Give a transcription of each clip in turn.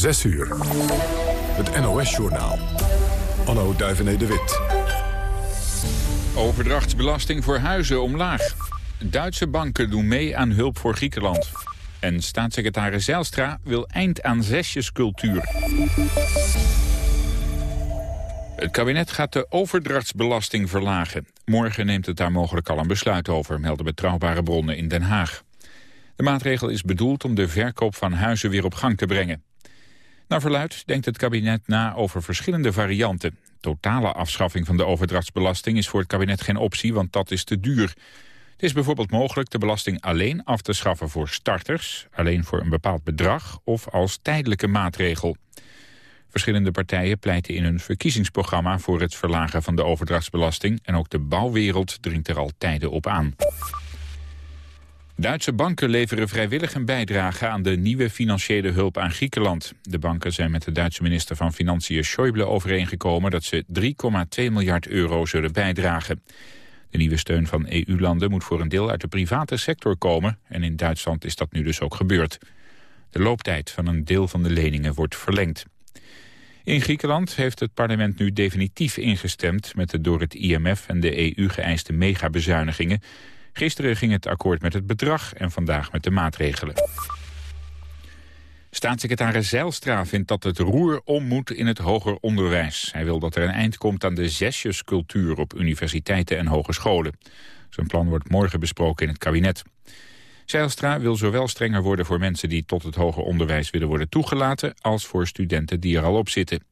6 uur. Het NOS-journaal. Anno Duivené de Wit. Overdrachtsbelasting voor huizen omlaag. Duitse banken doen mee aan hulp voor Griekenland. En staatssecretaris Zijlstra wil eind aan zesjescultuur. Het kabinet gaat de overdrachtsbelasting verlagen. Morgen neemt het daar mogelijk al een besluit over, melden betrouwbare bronnen in Den Haag. De maatregel is bedoeld om de verkoop van huizen weer op gang te brengen. Naar verluid denkt het kabinet na over verschillende varianten. Totale afschaffing van de overdrachtsbelasting is voor het kabinet geen optie, want dat is te duur. Het is bijvoorbeeld mogelijk de belasting alleen af te schaffen voor starters, alleen voor een bepaald bedrag of als tijdelijke maatregel. Verschillende partijen pleiten in hun verkiezingsprogramma voor het verlagen van de overdrachtsbelasting en ook de bouwwereld dringt er al tijden op aan. Duitse banken leveren vrijwillig een bijdrage aan de nieuwe financiële hulp aan Griekenland. De banken zijn met de Duitse minister van Financiën Schäuble overeengekomen dat ze 3,2 miljard euro zullen bijdragen. De nieuwe steun van EU-landen moet voor een deel uit de private sector komen en in Duitsland is dat nu dus ook gebeurd. De looptijd van een deel van de leningen wordt verlengd. In Griekenland heeft het parlement nu definitief ingestemd met de door het IMF en de EU geëiste megabezuinigingen Gisteren ging het akkoord met het bedrag en vandaag met de maatregelen. Staatssecretaris Zeilstra vindt dat het roer om moet in het hoger onderwijs. Hij wil dat er een eind komt aan de zesjescultuur op universiteiten en hogescholen. Zijn plan wordt morgen besproken in het kabinet. Zeilstra wil zowel strenger worden voor mensen die tot het hoger onderwijs willen worden toegelaten... als voor studenten die er al op zitten.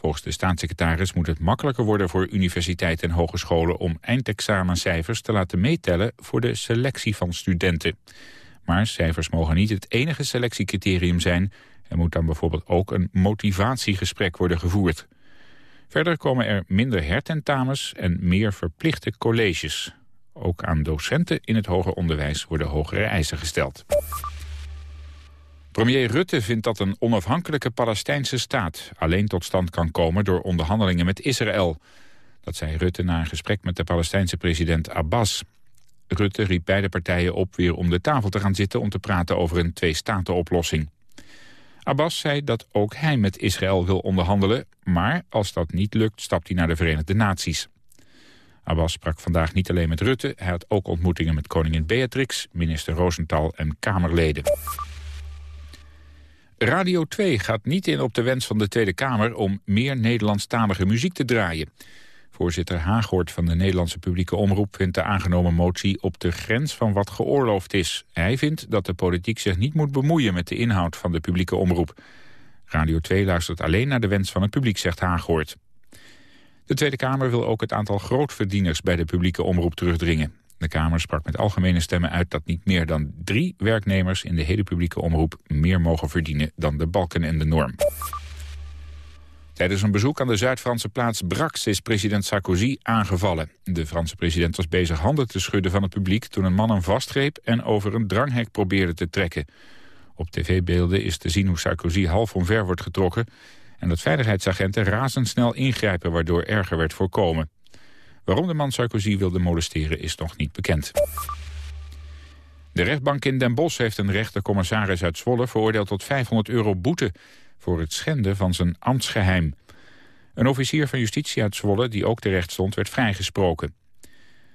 Volgens de staatssecretaris moet het makkelijker worden voor universiteiten en hogescholen om eindexamencijfers te laten meetellen voor de selectie van studenten. Maar cijfers mogen niet het enige selectiecriterium zijn. Er moet dan bijvoorbeeld ook een motivatiegesprek worden gevoerd. Verder komen er minder hertentamens en meer verplichte colleges. Ook aan docenten in het hoger onderwijs worden hogere eisen gesteld. Premier Rutte vindt dat een onafhankelijke Palestijnse staat alleen tot stand kan komen door onderhandelingen met Israël. Dat zei Rutte na een gesprek met de Palestijnse president Abbas. Rutte riep beide partijen op weer om de tafel te gaan zitten om te praten over een twee-staten-oplossing. Abbas zei dat ook hij met Israël wil onderhandelen, maar als dat niet lukt stapt hij naar de Verenigde Naties. Abbas sprak vandaag niet alleen met Rutte, hij had ook ontmoetingen met koningin Beatrix, minister Rosenthal en Kamerleden. Radio 2 gaat niet in op de wens van de Tweede Kamer om meer Nederlandstalige muziek te draaien. Voorzitter Haaghoort van de Nederlandse publieke omroep vindt de aangenomen motie op de grens van wat geoorloofd is. Hij vindt dat de politiek zich niet moet bemoeien met de inhoud van de publieke omroep. Radio 2 luistert alleen naar de wens van het publiek, zegt Haaghoort. De Tweede Kamer wil ook het aantal grootverdieners bij de publieke omroep terugdringen. De Kamer sprak met algemene stemmen uit dat niet meer dan drie werknemers in de hele publieke omroep meer mogen verdienen dan de balken en de norm. Tijdens een bezoek aan de Zuid-Franse plaats Brax is president Sarkozy aangevallen. De Franse president was bezig handen te schudden van het publiek toen een man hem vastgreep en over een dranghek probeerde te trekken. Op tv-beelden is te zien hoe Sarkozy half omver wordt getrokken en dat veiligheidsagenten razendsnel ingrijpen waardoor erger werd voorkomen. Waarom de man Sarkozy wilde molesteren is nog niet bekend. De rechtbank in Den Bosch heeft een rechtercommissaris uit Zwolle veroordeeld tot 500 euro boete voor het schenden van zijn ambtsgeheim. Een officier van justitie uit Zwolle, die ook terecht stond, werd vrijgesproken.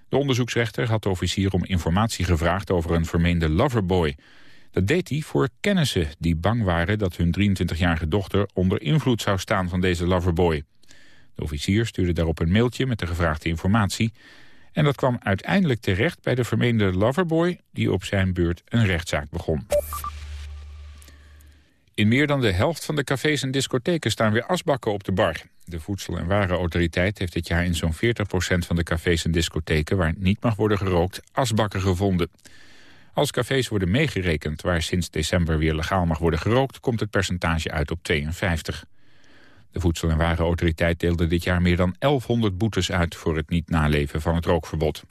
De onderzoeksrechter had de officier om informatie gevraagd over een vermeende loverboy. Dat deed hij voor kennissen die bang waren dat hun 23-jarige dochter onder invloed zou staan van deze loverboy. De officier stuurde daarop een mailtje met de gevraagde informatie... en dat kwam uiteindelijk terecht bij de vermeende loverboy... die op zijn beurt een rechtszaak begon. In meer dan de helft van de cafés en discotheken staan weer asbakken op de bar. De Voedsel- en Warenautoriteit heeft dit jaar in zo'n 40% van de cafés en discotheken... waar niet mag worden gerookt, asbakken gevonden. Als cafés worden meegerekend waar sinds december weer legaal mag worden gerookt... komt het percentage uit op 52. De Voedsel- en Warenautoriteit deelde dit jaar meer dan 1100 boetes uit... voor het niet naleven van het rookverbod.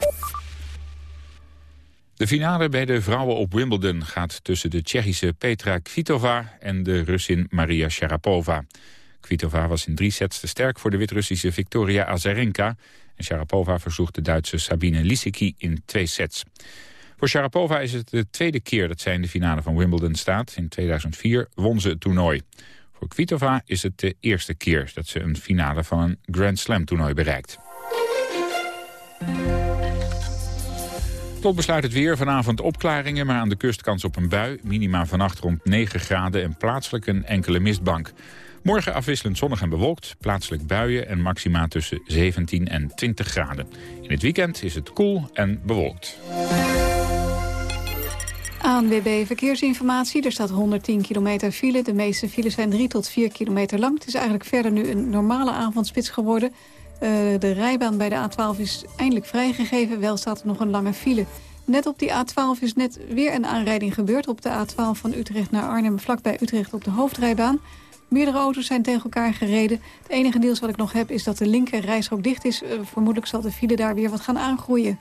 De finale bij de vrouwen op Wimbledon gaat tussen de Tsjechische Petra Kvitova... en de Russin Maria Sharapova. Kvitova was in drie sets te sterk voor de Wit-Russische Victoria Azarenka... en Sharapova versloeg de Duitse Sabine Lisicki in twee sets. Voor Sharapova is het de tweede keer dat zij in de finale van Wimbledon staat. In 2004 won ze het toernooi. Voor Kvitova is het de eerste keer dat ze een finale van een Grand Slam toernooi bereikt. Tot besluit het weer. Vanavond opklaringen, maar aan de kust kans op een bui. Minima vannacht rond 9 graden en plaatselijk een enkele mistbank. Morgen afwisselend zonnig en bewolkt, plaatselijk buien en maxima tussen 17 en 20 graden. In het weekend is het koel en bewolkt. ANWB Verkeersinformatie. Er staat 110 kilometer file. De meeste files zijn 3 tot 4 kilometer lang. Het is eigenlijk verder nu een normale avondspits geworden. Uh, de rijbaan bij de A12 is eindelijk vrijgegeven. Wel staat er nog een lange file. Net op die A12 is net weer een aanrijding gebeurd. Op de A12 van Utrecht naar Arnhem, vlakbij Utrecht op de hoofdrijbaan. Meerdere auto's zijn tegen elkaar gereden. Het enige deels wat ik nog heb is dat de linker rijstrook dicht is. Uh, vermoedelijk zal de file daar weer wat gaan aangroeien.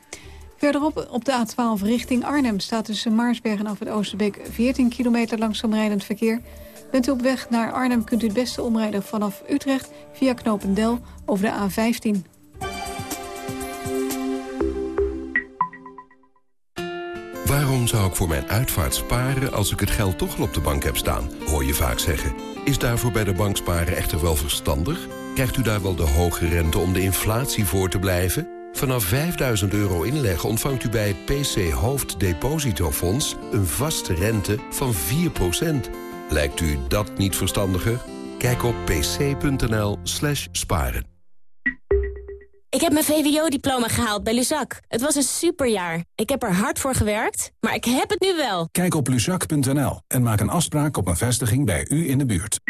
Verderop op de A12 richting Arnhem staat tussen Maarsberg en het Oosterbeek 14 kilometer langzaam rijdend verkeer. Bent u op weg naar Arnhem kunt u het beste omrijden vanaf Utrecht via Knopendel over de A15. Waarom zou ik voor mijn uitvaart sparen als ik het geld toch al op de bank heb staan, hoor je vaak zeggen. Is daarvoor bij de bank sparen echter wel verstandig? Krijgt u daar wel de hoge rente om de inflatie voor te blijven? Vanaf 5000 euro inleg ontvangt u bij het PC Hoofddepositofonds... een vaste rente van 4%. Lijkt u dat niet verstandiger? Kijk op pc.nl slash sparen. Ik heb mijn VWO-diploma gehaald bij Luzak. Het was een superjaar. Ik heb er hard voor gewerkt, maar ik heb het nu wel. Kijk op luzak.nl en maak een afspraak op een vestiging bij u in de buurt.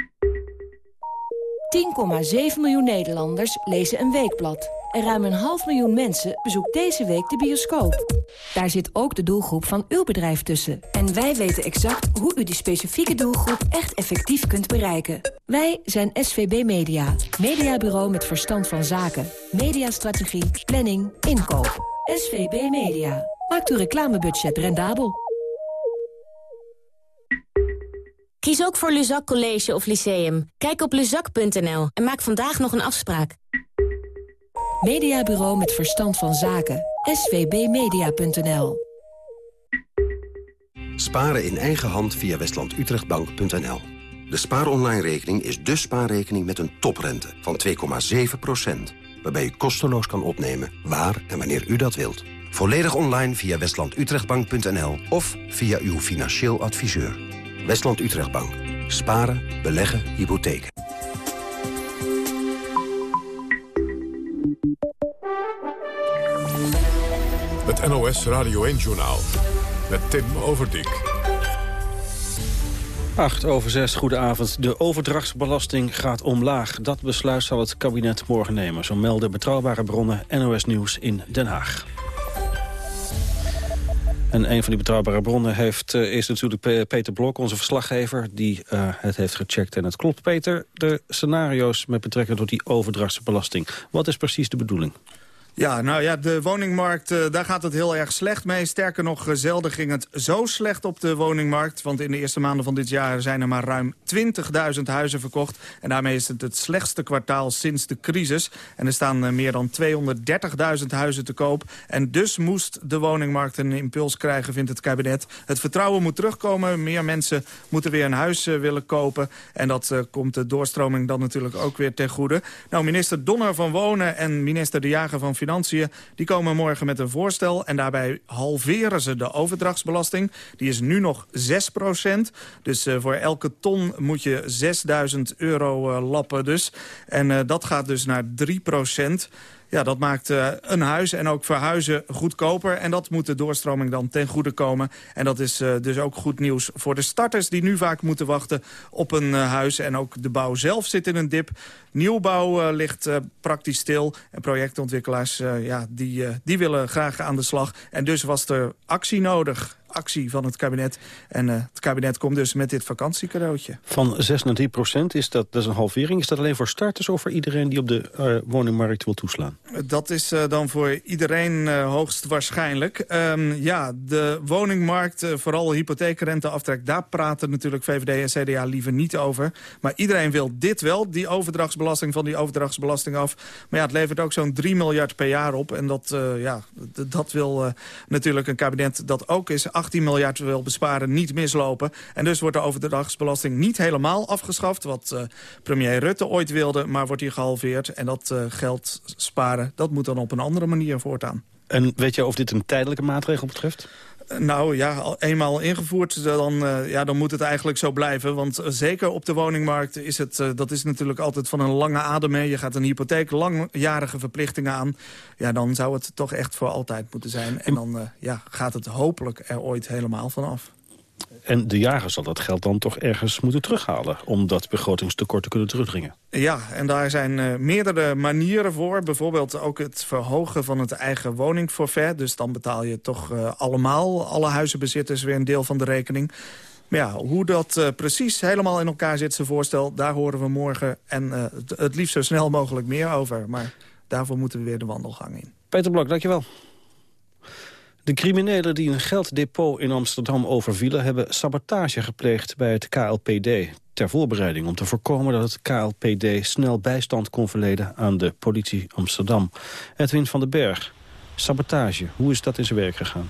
10,7 miljoen Nederlanders lezen een weekblad. En ruim een half miljoen mensen bezoekt deze week de bioscoop. Daar zit ook de doelgroep van uw bedrijf tussen. En wij weten exact hoe u die specifieke doelgroep echt effectief kunt bereiken. Wij zijn SVB Media. Mediabureau met verstand van zaken. Mediastrategie, planning, inkoop. SVB Media. Maakt uw reclamebudget rendabel. Kies ook voor Luzak College of Lyceum. Kijk op luzak.nl en maak vandaag nog een afspraak. Mediabureau met verstand van zaken. svbmedia.nl Sparen in eigen hand via westlandutrechtbank.nl De spaaronline-rekening is de spaarrekening met een toprente van 2,7%. Waarbij u kosteloos kan opnemen waar en wanneer u dat wilt. Volledig online via westlandutrechtbank.nl of via uw financieel adviseur. Westland Utrechtbank. Sparen, beleggen, hypotheken. Het NOS Radio 1-journaal met Tim Overdijk. 8 over 6, goedenavond. De overdrachtsbelasting gaat omlaag. Dat besluit zal het kabinet morgen nemen. Zo melden betrouwbare bronnen NOS Nieuws in Den Haag. En een van die betrouwbare bronnen heeft, uh, is natuurlijk Peter Blok, onze verslaggever... die uh, het heeft gecheckt en het klopt. Peter, de scenario's met betrekking tot die overdrachtsbelasting. Wat is precies de bedoeling? Ja, nou ja, de woningmarkt, uh, daar gaat het heel erg slecht mee. Sterker nog, uh, zelden ging het zo slecht op de woningmarkt. Want in de eerste maanden van dit jaar zijn er maar ruim 20.000 huizen verkocht. En daarmee is het het slechtste kwartaal sinds de crisis. En er staan uh, meer dan 230.000 huizen te koop. En dus moest de woningmarkt een impuls krijgen, vindt het kabinet. Het vertrouwen moet terugkomen. Meer mensen moeten weer een huis willen kopen. En dat komt de doorstroming dan natuurlijk ook weer ten goede. Nou, minister Donner van Wonen en minister De Jager van Financiën... die komen morgen met een voorstel en daarbij halveren ze de overdrachtsbelasting. Die is nu nog 6% Dus uh, voor elke ton moet je 6000 euro uh, lappen dus. En uh, dat gaat dus naar 3 ja, dat maakt uh, een huis en ook verhuizen goedkoper. En dat moet de doorstroming dan ten goede komen. En dat is uh, dus ook goed nieuws voor de starters... die nu vaak moeten wachten op een uh, huis. En ook de bouw zelf zit in een dip. Nieuwbouw ligt praktisch stil. En projectontwikkelaars ja, die, die willen graag aan de slag. En dus was er actie nodig actie van het kabinet. En uh, het kabinet komt dus met dit vakantiecadeautje. Van 6 naar 3 procent, is dat, dat is een halvering. Is dat alleen voor starters of voor iedereen die op de uh, woningmarkt wil toeslaan? Dat is uh, dan voor iedereen hoogst waarschijnlijk. Um, ja, de woningmarkt, vooral hypotheekrenteaftrek... daar praten natuurlijk VVD en CDA liever niet over. Maar iedereen wil dit wel, die overdrachtsbelasting van die overdrachtsbelasting af. Maar ja, het levert ook zo'n 3 miljard per jaar op. En dat, ja, dat wil natuurlijk een kabinet dat ook is 18 miljard wil besparen niet mislopen. En dus wordt de overdrachtsbelasting niet helemaal afgeschaft... wat uh, premier Rutte ooit wilde, maar wordt hier gehalveerd. En dat uh, geld sparen, dat moet dan op een andere manier voortaan. En weet je of dit een tijdelijke maatregel betreft? Nou ja, eenmaal ingevoerd, dan, uh, ja, dan moet het eigenlijk zo blijven. Want uh, zeker op de woningmarkt is het, uh, dat is natuurlijk altijd van een lange adem mee. Je gaat een hypotheek, langjarige verplichtingen aan. Ja, dan zou het toch echt voor altijd moeten zijn. En dan ja, gaat het hopelijk er ooit helemaal vanaf. En de jager zal dat geld dan toch ergens moeten terughalen... om dat begrotingstekort te kunnen terugdringen. Ja, en daar zijn uh, meerdere manieren voor. Bijvoorbeeld ook het verhogen van het eigen woningforfait. Dus dan betaal je toch uh, allemaal, alle huizenbezitters... weer een deel van de rekening. Maar ja, hoe dat uh, precies helemaal in elkaar zit, zijn voorstel... daar horen we morgen en het, het liefst zo snel mogelijk meer over. Maar daarvoor moeten we weer de wandelgang in. Peter Blok, dankjewel. De criminelen die een gelddepot in Amsterdam overvielen... hebben sabotage gepleegd bij het KLPD ter voorbereiding... om te voorkomen dat het KLPD snel bijstand kon verleden aan de politie Amsterdam. Edwin van den Berg, sabotage, hoe is dat in zijn werk gegaan?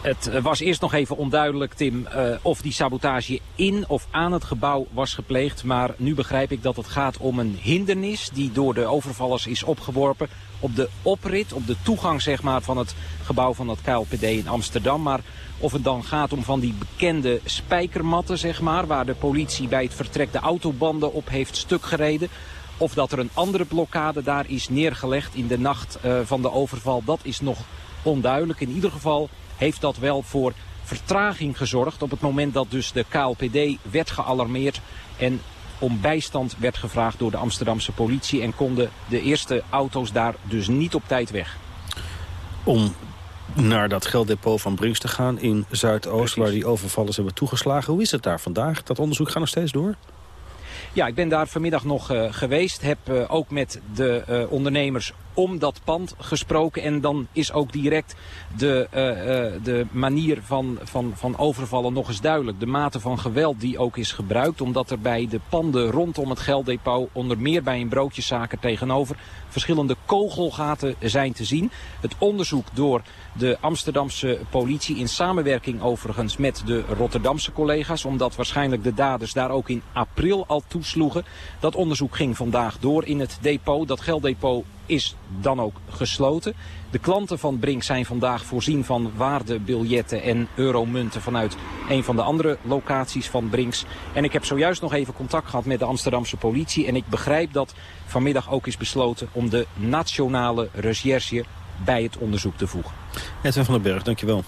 Het was eerst nog even onduidelijk, Tim, uh, of die sabotage in of aan het gebouw was gepleegd. Maar nu begrijp ik dat het gaat om een hindernis die door de overvallers is opgeworpen op de oprit, op de toegang zeg maar, van het gebouw van het KLPD in Amsterdam. Maar of het dan gaat om van die bekende spijkermatten, zeg maar, waar de politie bij het vertrek de autobanden op heeft stuk gereden. Of dat er een andere blokkade daar is neergelegd in de nacht uh, van de overval, dat is nog onduidelijk. In ieder geval heeft dat wel voor vertraging gezorgd op het moment dat dus de KLPD werd gealarmeerd en om bijstand werd gevraagd door de Amsterdamse politie en konden de eerste auto's daar dus niet op tijd weg. Om naar dat gelddepot van Brinks te gaan in Zuidoost... waar die overvallers hebben toegeslagen. Hoe is het daar vandaag? Dat onderzoek gaat nog steeds door? Ja, ik ben daar vanmiddag nog uh, geweest. Heb uh, ook met de uh, ondernemers om dat pand gesproken. En dan is ook direct de, uh, de manier van, van, van overvallen nog eens duidelijk. De mate van geweld die ook is gebruikt. Omdat er bij de panden rondom het gelddepot, onder meer bij een broodjeszaker tegenover, verschillende kogelgaten zijn te zien. Het onderzoek door de Amsterdamse politie in samenwerking overigens met de Rotterdamse collega's. Omdat waarschijnlijk de daders daar ook in april al toesloegen. Dat onderzoek ging vandaag door in het depot. Dat gelddepot is dan ook gesloten. De klanten van Brink zijn vandaag voorzien van waardebiljetten en euromunten vanuit een van de andere locaties van Brinks. En ik heb zojuist nog even contact gehad met de Amsterdamse politie. En ik begrijp dat vanmiddag ook is besloten om de nationale recherche bij het onderzoek te voegen. Edwin van den Berg, dankjewel.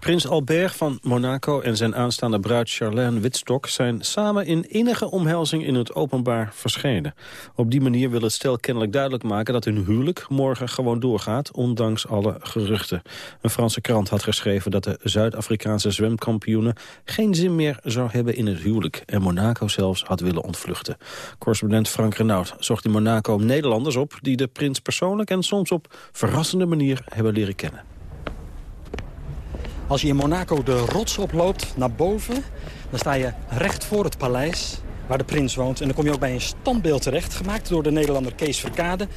Prins Albert van Monaco en zijn aanstaande bruid Charlène Witstok... zijn samen in innige omhelzing in het openbaar verschenen. Op die manier wil het stel kennelijk duidelijk maken... dat hun huwelijk morgen gewoon doorgaat, ondanks alle geruchten. Een Franse krant had geschreven dat de Zuid-Afrikaanse zwemkampioenen... geen zin meer zou hebben in het huwelijk... en Monaco zelfs had willen ontvluchten. Correspondent Frank Renaud zocht in Monaco Nederlanders op... die de prins persoonlijk en soms op verrassende manier hebben leren kennen. Als je in Monaco de rots oploopt naar boven... dan sta je recht voor het paleis waar de prins woont. En dan kom je ook bij een standbeeld terecht... gemaakt door de Nederlander Kees Verkade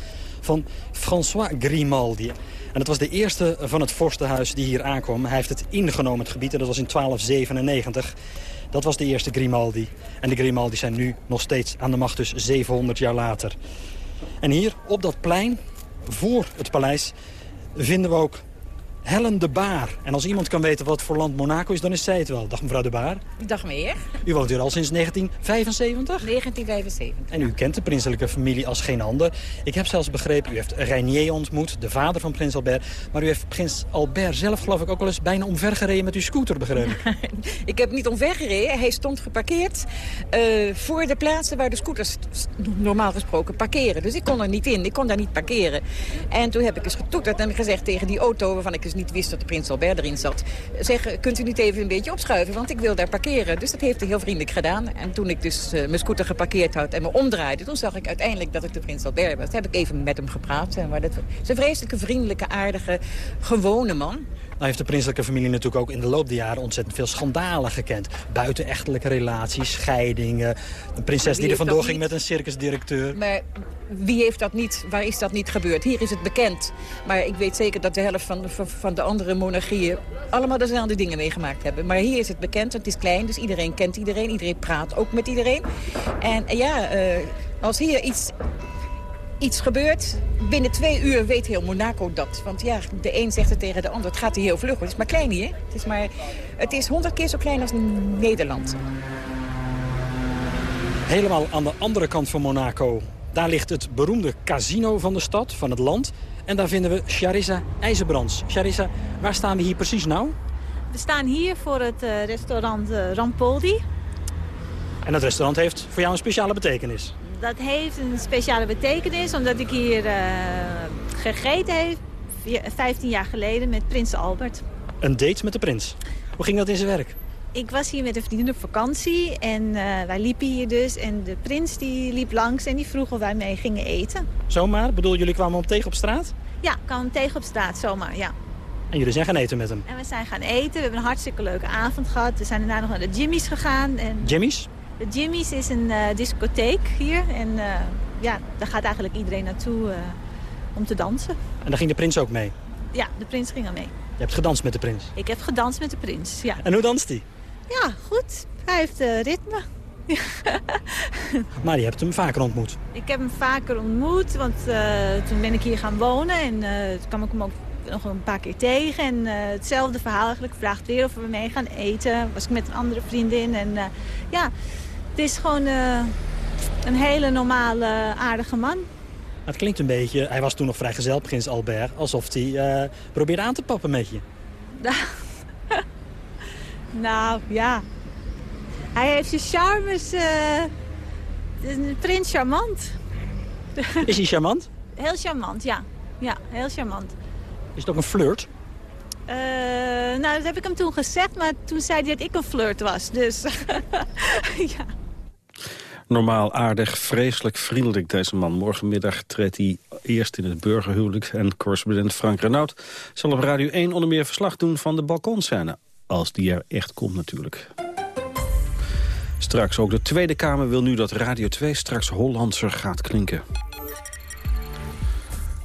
van François Grimaldi. En dat was de eerste van het vorstenhuis die hier aankwam. Hij heeft het ingenomen, het gebied, en dat was in 1297. Dat was de eerste Grimaldi. En de Grimaldi zijn nu nog steeds aan de macht, dus 700 jaar later. En hier, op dat plein, voor het paleis, vinden we ook Helen de Baar. En als iemand kan weten wat voor land Monaco is, dan is zij het wel. Dag mevrouw de Baar. Dag meneer. U woont hier al sinds 1975? 1975. En u kent de prinselijke familie als geen ander. Ik heb zelfs begrepen, u heeft Reinier ontmoet, de vader van prins Albert. Maar u heeft prins Albert zelf geloof ik ook wel eens bijna omvergereden met uw scooter, begrepen. ik heb niet omvergereden. Hij stond geparkeerd uh, voor de plaatsen waar de scooters normaal gesproken parkeren. Dus ik kon er niet in, ik kon daar niet parkeren. En toen heb ik eens getoeterd en gezegd tegen die auto waarvan ik niet wist dat de Prins Albert erin zat. Zeg, kunt u niet even een beetje opschuiven, want ik wil daar parkeren. Dus dat heeft hij heel vriendelijk gedaan. En toen ik dus uh, mijn scooter geparkeerd had en me omdraaide... toen zag ik uiteindelijk dat ik de Prins Albert was. Toen heb ik even met hem gepraat. Maar dat is een vreselijke, vriendelijke, aardige, gewone man. Nou heeft de prinselijke familie natuurlijk ook in de loop der jaren ontzettend veel schandalen gekend. Buitenechtelijke relaties, scheidingen. Een prinses die er vandoor ging met een circusdirecteur. Maar wie heeft dat niet, waar is dat niet gebeurd? Hier is het bekend. Maar ik weet zeker dat de helft van de van de andere monarchieën allemaal dezelfde dingen meegemaakt hebben. Maar hier is het bekend, want het is klein, dus iedereen kent iedereen. Iedereen praat ook met iedereen. En ja, uh, als hier iets iets gebeurt. Binnen twee uur weet heel Monaco dat. Want ja, de een zegt het tegen de ander. Het gaat hier heel vlug. Het is maar klein hier. Het is, maar, het is honderd keer zo klein als Nederland. Helemaal aan de andere kant van Monaco. Daar ligt het beroemde casino van de stad, van het land. En daar vinden we Charissa IJzerbrands. Charissa, waar staan we hier precies nou? We staan hier voor het uh, restaurant uh, Rampoldi. En dat restaurant heeft voor jou een speciale betekenis? Dat heeft een speciale betekenis, omdat ik hier uh, gegeten heb 15 jaar geleden met prins Albert. Een date met de prins. Hoe ging dat in zijn werk? Ik was hier met een vriendin op vakantie en uh, wij liepen hier dus. En de prins die liep langs en die vroeg of wij mee gingen eten. Zomaar? Bedoel, jullie kwamen hem tegen op straat? Ja, kwamen hem tegen op straat, zomaar, ja. En jullie zijn gaan eten met hem? En we zijn gaan eten. We hebben een hartstikke leuke avond gehad. We zijn daarna nog naar de Jimmy's gegaan. En... Jimmy's? De Jimmy's is een uh, discotheek hier. En uh, ja, daar gaat eigenlijk iedereen naartoe uh, om te dansen. En daar ging de prins ook mee? Ja, de prins ging er mee. Je hebt gedanst met de prins? Ik heb gedanst met de prins, ja. En hoe danst hij? Ja, goed. Hij heeft ritme. maar je hebt hem vaker ontmoet? Ik heb hem vaker ontmoet, want toen ben ik hier gaan wonen. En toen kwam ik hem ook nog een paar keer tegen. En hetzelfde verhaal eigenlijk. Vraagt weer of we mee gaan eten. Was ik met een andere vriendin. En ja, het is gewoon uh, een hele normale, aardige man. Het klinkt een beetje, hij was toen nog vrijgezel, prins Albert... alsof hij uh, probeerde aan te pappen met je. nou, ja. Hij heeft zijn charmes. Uh, prins charmant. Is hij charmant? Heel charmant, ja. Ja, heel charmant. Is het ook een flirt? Uh, nou, dat heb ik hem toen gezegd, maar toen zei hij dat ik een flirt was. Dus, ja. Normaal aardig, vreselijk vriendelijk deze man. Morgenmiddag treedt hij eerst in het burgerhuwelijk... en correspondent Frank Renaud zal op Radio 1 onder meer verslag doen van de balkonscène. Als die er echt komt natuurlijk. Straks ook de Tweede Kamer wil nu dat Radio 2 straks Hollandser gaat klinken.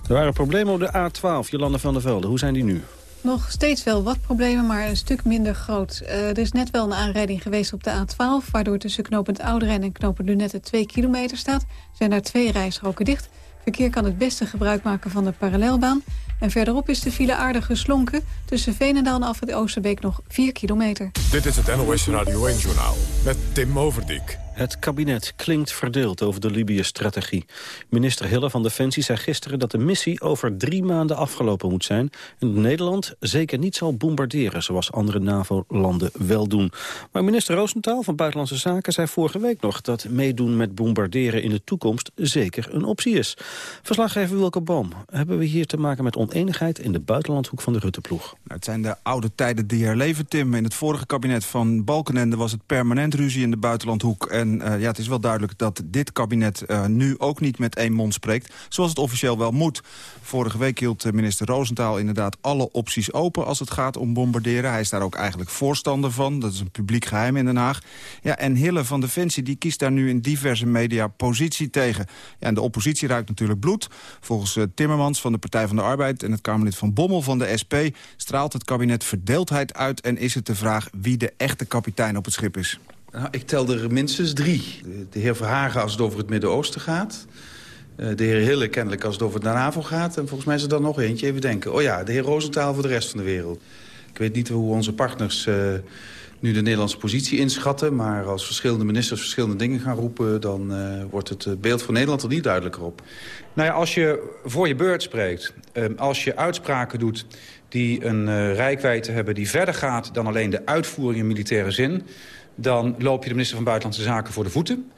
Er waren problemen op de A12, Jolanda van der Velde. Hoe zijn die nu? Nog steeds wel wat problemen, maar een stuk minder groot. Uh, er is net wel een aanrijding geweest op de A12... waardoor tussen knooppunt Ouderen en knooppunt Lunette 2 kilometer staat. zijn daar twee rijstroken dicht. Verkeer kan het beste gebruik maken van de parallelbaan. En verderop is de file aardig geslonken. Tussen Veenendaal en af het Oosterbeek nog 4 kilometer. Dit is het NOS Radio 1-journaal met Tim Overdijk. Het kabinet klinkt verdeeld over de Libië-strategie. Minister Hille van Defensie zei gisteren dat de missie over drie maanden afgelopen moet zijn... en Nederland zeker niet zal bombarderen, zoals andere NAVO-landen wel doen. Maar minister Roosentaal van Buitenlandse Zaken zei vorige week nog... dat meedoen met bombarderen in de toekomst zeker een optie is. Verslaggever Wilke Boom, hebben we hier te maken met oneenigheid... in de buitenlandhoek van de Rutteploeg? Nou, het zijn de oude tijden die herleven, Tim. In het vorige kabinet van Balkenende was het permanent ruzie in de buitenlandhoek... En en uh, ja, het is wel duidelijk dat dit kabinet uh, nu ook niet met één mond spreekt. Zoals het officieel wel moet. Vorige week hield minister Roosentaal inderdaad alle opties open als het gaat om bombarderen. Hij is daar ook eigenlijk voorstander van. Dat is een publiek geheim in Den Haag. Ja, en Hille van Defensie die kiest daar nu in diverse media positie tegen. Ja, en de oppositie ruikt natuurlijk bloed. Volgens Timmermans van de Partij van de Arbeid en het Kamerlid van Bommel van de SP... straalt het kabinet verdeeldheid uit en is het de vraag wie de echte kapitein op het schip is. Nou, ik tel er minstens drie. De heer Verhagen als het over het Midden-Oosten gaat. Eh, de heer Hille kennelijk als het over de NAVO gaat. En volgens mij is er dan nog eentje. Even denken. Oh ja, de heer Roosentaal voor de rest van de wereld. Ik weet niet hoe onze partners uh, nu de Nederlandse positie inschatten. Maar als verschillende ministers verschillende dingen gaan roepen... dan uh, wordt het beeld van Nederland er niet duidelijker op. Nou ja, als je voor je beurt spreekt. als je uitspraken doet die een rijkwijde hebben... die verder gaat dan alleen de uitvoering in militaire zin dan loop je de minister van Buitenlandse Zaken voor de voeten.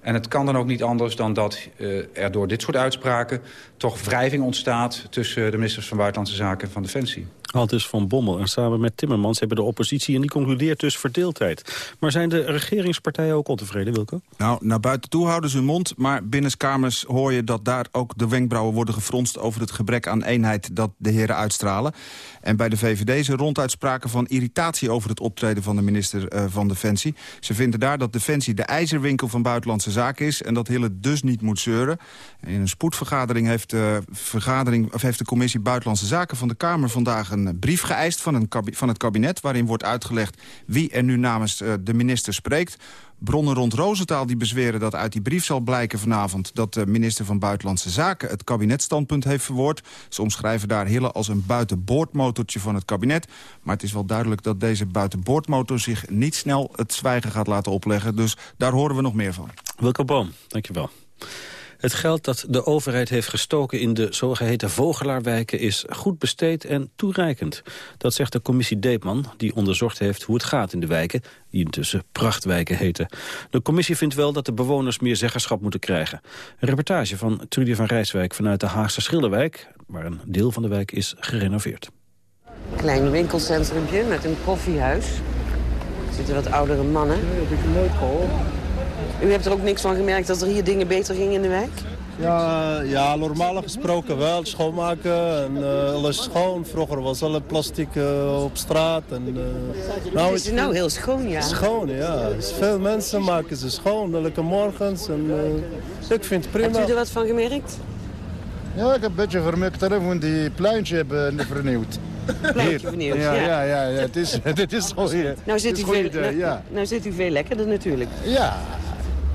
En het kan dan ook niet anders dan dat uh, er door dit soort uitspraken... toch wrijving ontstaat tussen de ministers van Buitenlandse Zaken en van Defensie. Aldus van Bommel en samen met Timmermans hebben de oppositie... en die concludeert dus verdeeldheid. Maar zijn de regeringspartijen ook ontevreden, Wilco? Nou, naar buiten toe houden ze hun mond... maar binnenskamers hoor je dat daar ook de wenkbrauwen worden gefronst... over het gebrek aan eenheid dat de heren uitstralen. En bij de VVD zijn ronduit sprake van irritatie... over het optreden van de minister uh, van Defensie. Ze vinden daar dat Defensie de ijzerwinkel van Buitenlandse Zaken is... en dat Hille dus niet moet zeuren. En in een spoedvergadering heeft de, vergadering, of heeft de commissie Buitenlandse Zaken van de Kamer vandaag... een brief geëist van, een van het kabinet... waarin wordt uitgelegd wie er nu namens de minister spreekt. Bronnen rond Roosentaal die bezweren dat uit die brief zal blijken vanavond... dat de minister van Buitenlandse Zaken het kabinetstandpunt heeft verwoord. Ze omschrijven daar Hille als een buitenboordmotortje van het kabinet. Maar het is wel duidelijk dat deze buitenboordmotor zich niet snel het zwijgen gaat laten opleggen. Dus daar horen we nog meer van. Wilco Boom, dankjewel. Het geld dat de overheid heeft gestoken in de zogeheten vogelaarwijken is goed besteed en toereikend. Dat zegt de commissie Deepman, die onderzocht heeft hoe het gaat in de wijken, die intussen prachtwijken heten. De commissie vindt wel dat de bewoners meer zeggenschap moeten krijgen. Een reportage van Trudy van Rijswijk vanuit de Haagse Schilderwijk, waar een deel van de wijk is gerenoveerd. Klein winkelcentrumpje met een koffiehuis. Er zitten wat oudere mannen. Dat heb ik nooit gehoord. U hebt er ook niks van gemerkt dat er hier dingen beter gingen in de wijk? Ja, ja normaal gesproken wel. Schoonmaken en uh, alles schoon. Vroeger was alle plastic uh, op straat. En, uh, nou, het is nou heel schoon, ja. Schoon, ja. Dus veel mensen maken ze schoon, elke morgens. En, ik vind het prima. Hebt u er wat van gemerkt? Ja, ik heb een beetje gemerkt dat we die pleintje hebben vernieuwd. Pleintje vernieuwd, ja. Ja, ja, ja, het is, het is zo hier. Nou zit, u veel, nou, ja. nou zit u veel lekkerder natuurlijk. Ja,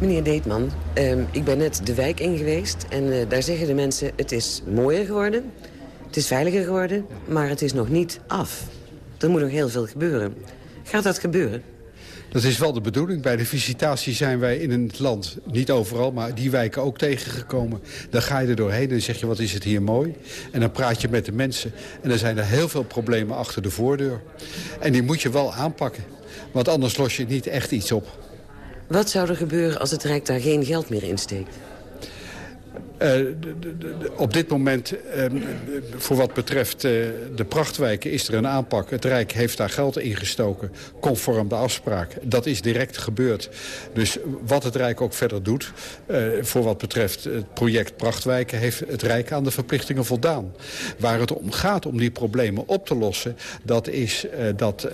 Meneer Deetman, uh, ik ben net de wijk in geweest en uh, daar zeggen de mensen... het is mooier geworden, het is veiliger geworden, maar het is nog niet af. Er moet nog heel veel gebeuren. Gaat dat gebeuren? Dat is wel de bedoeling. Bij de visitatie zijn wij in het land, niet overal, maar die wijken ook tegengekomen. Dan ga je er doorheen en zeg je, wat is het hier mooi? En dan praat je met de mensen. En dan zijn er heel veel problemen achter de voordeur. En die moet je wel aanpakken. Want anders los je niet echt iets op. Wat zou er gebeuren als het Rijk daar geen geld meer in steekt? Uh, op dit moment, uh, voor wat betreft uh, de prachtwijken, is er een aanpak. Het Rijk heeft daar geld in gestoken, conform de afspraak. Dat is direct gebeurd. Dus wat het Rijk ook verder doet, voor wat betreft het project Prachtwijken... heeft het Rijk aan de verplichtingen voldaan. Waar het om gaat om die problemen op te lossen... dat is dat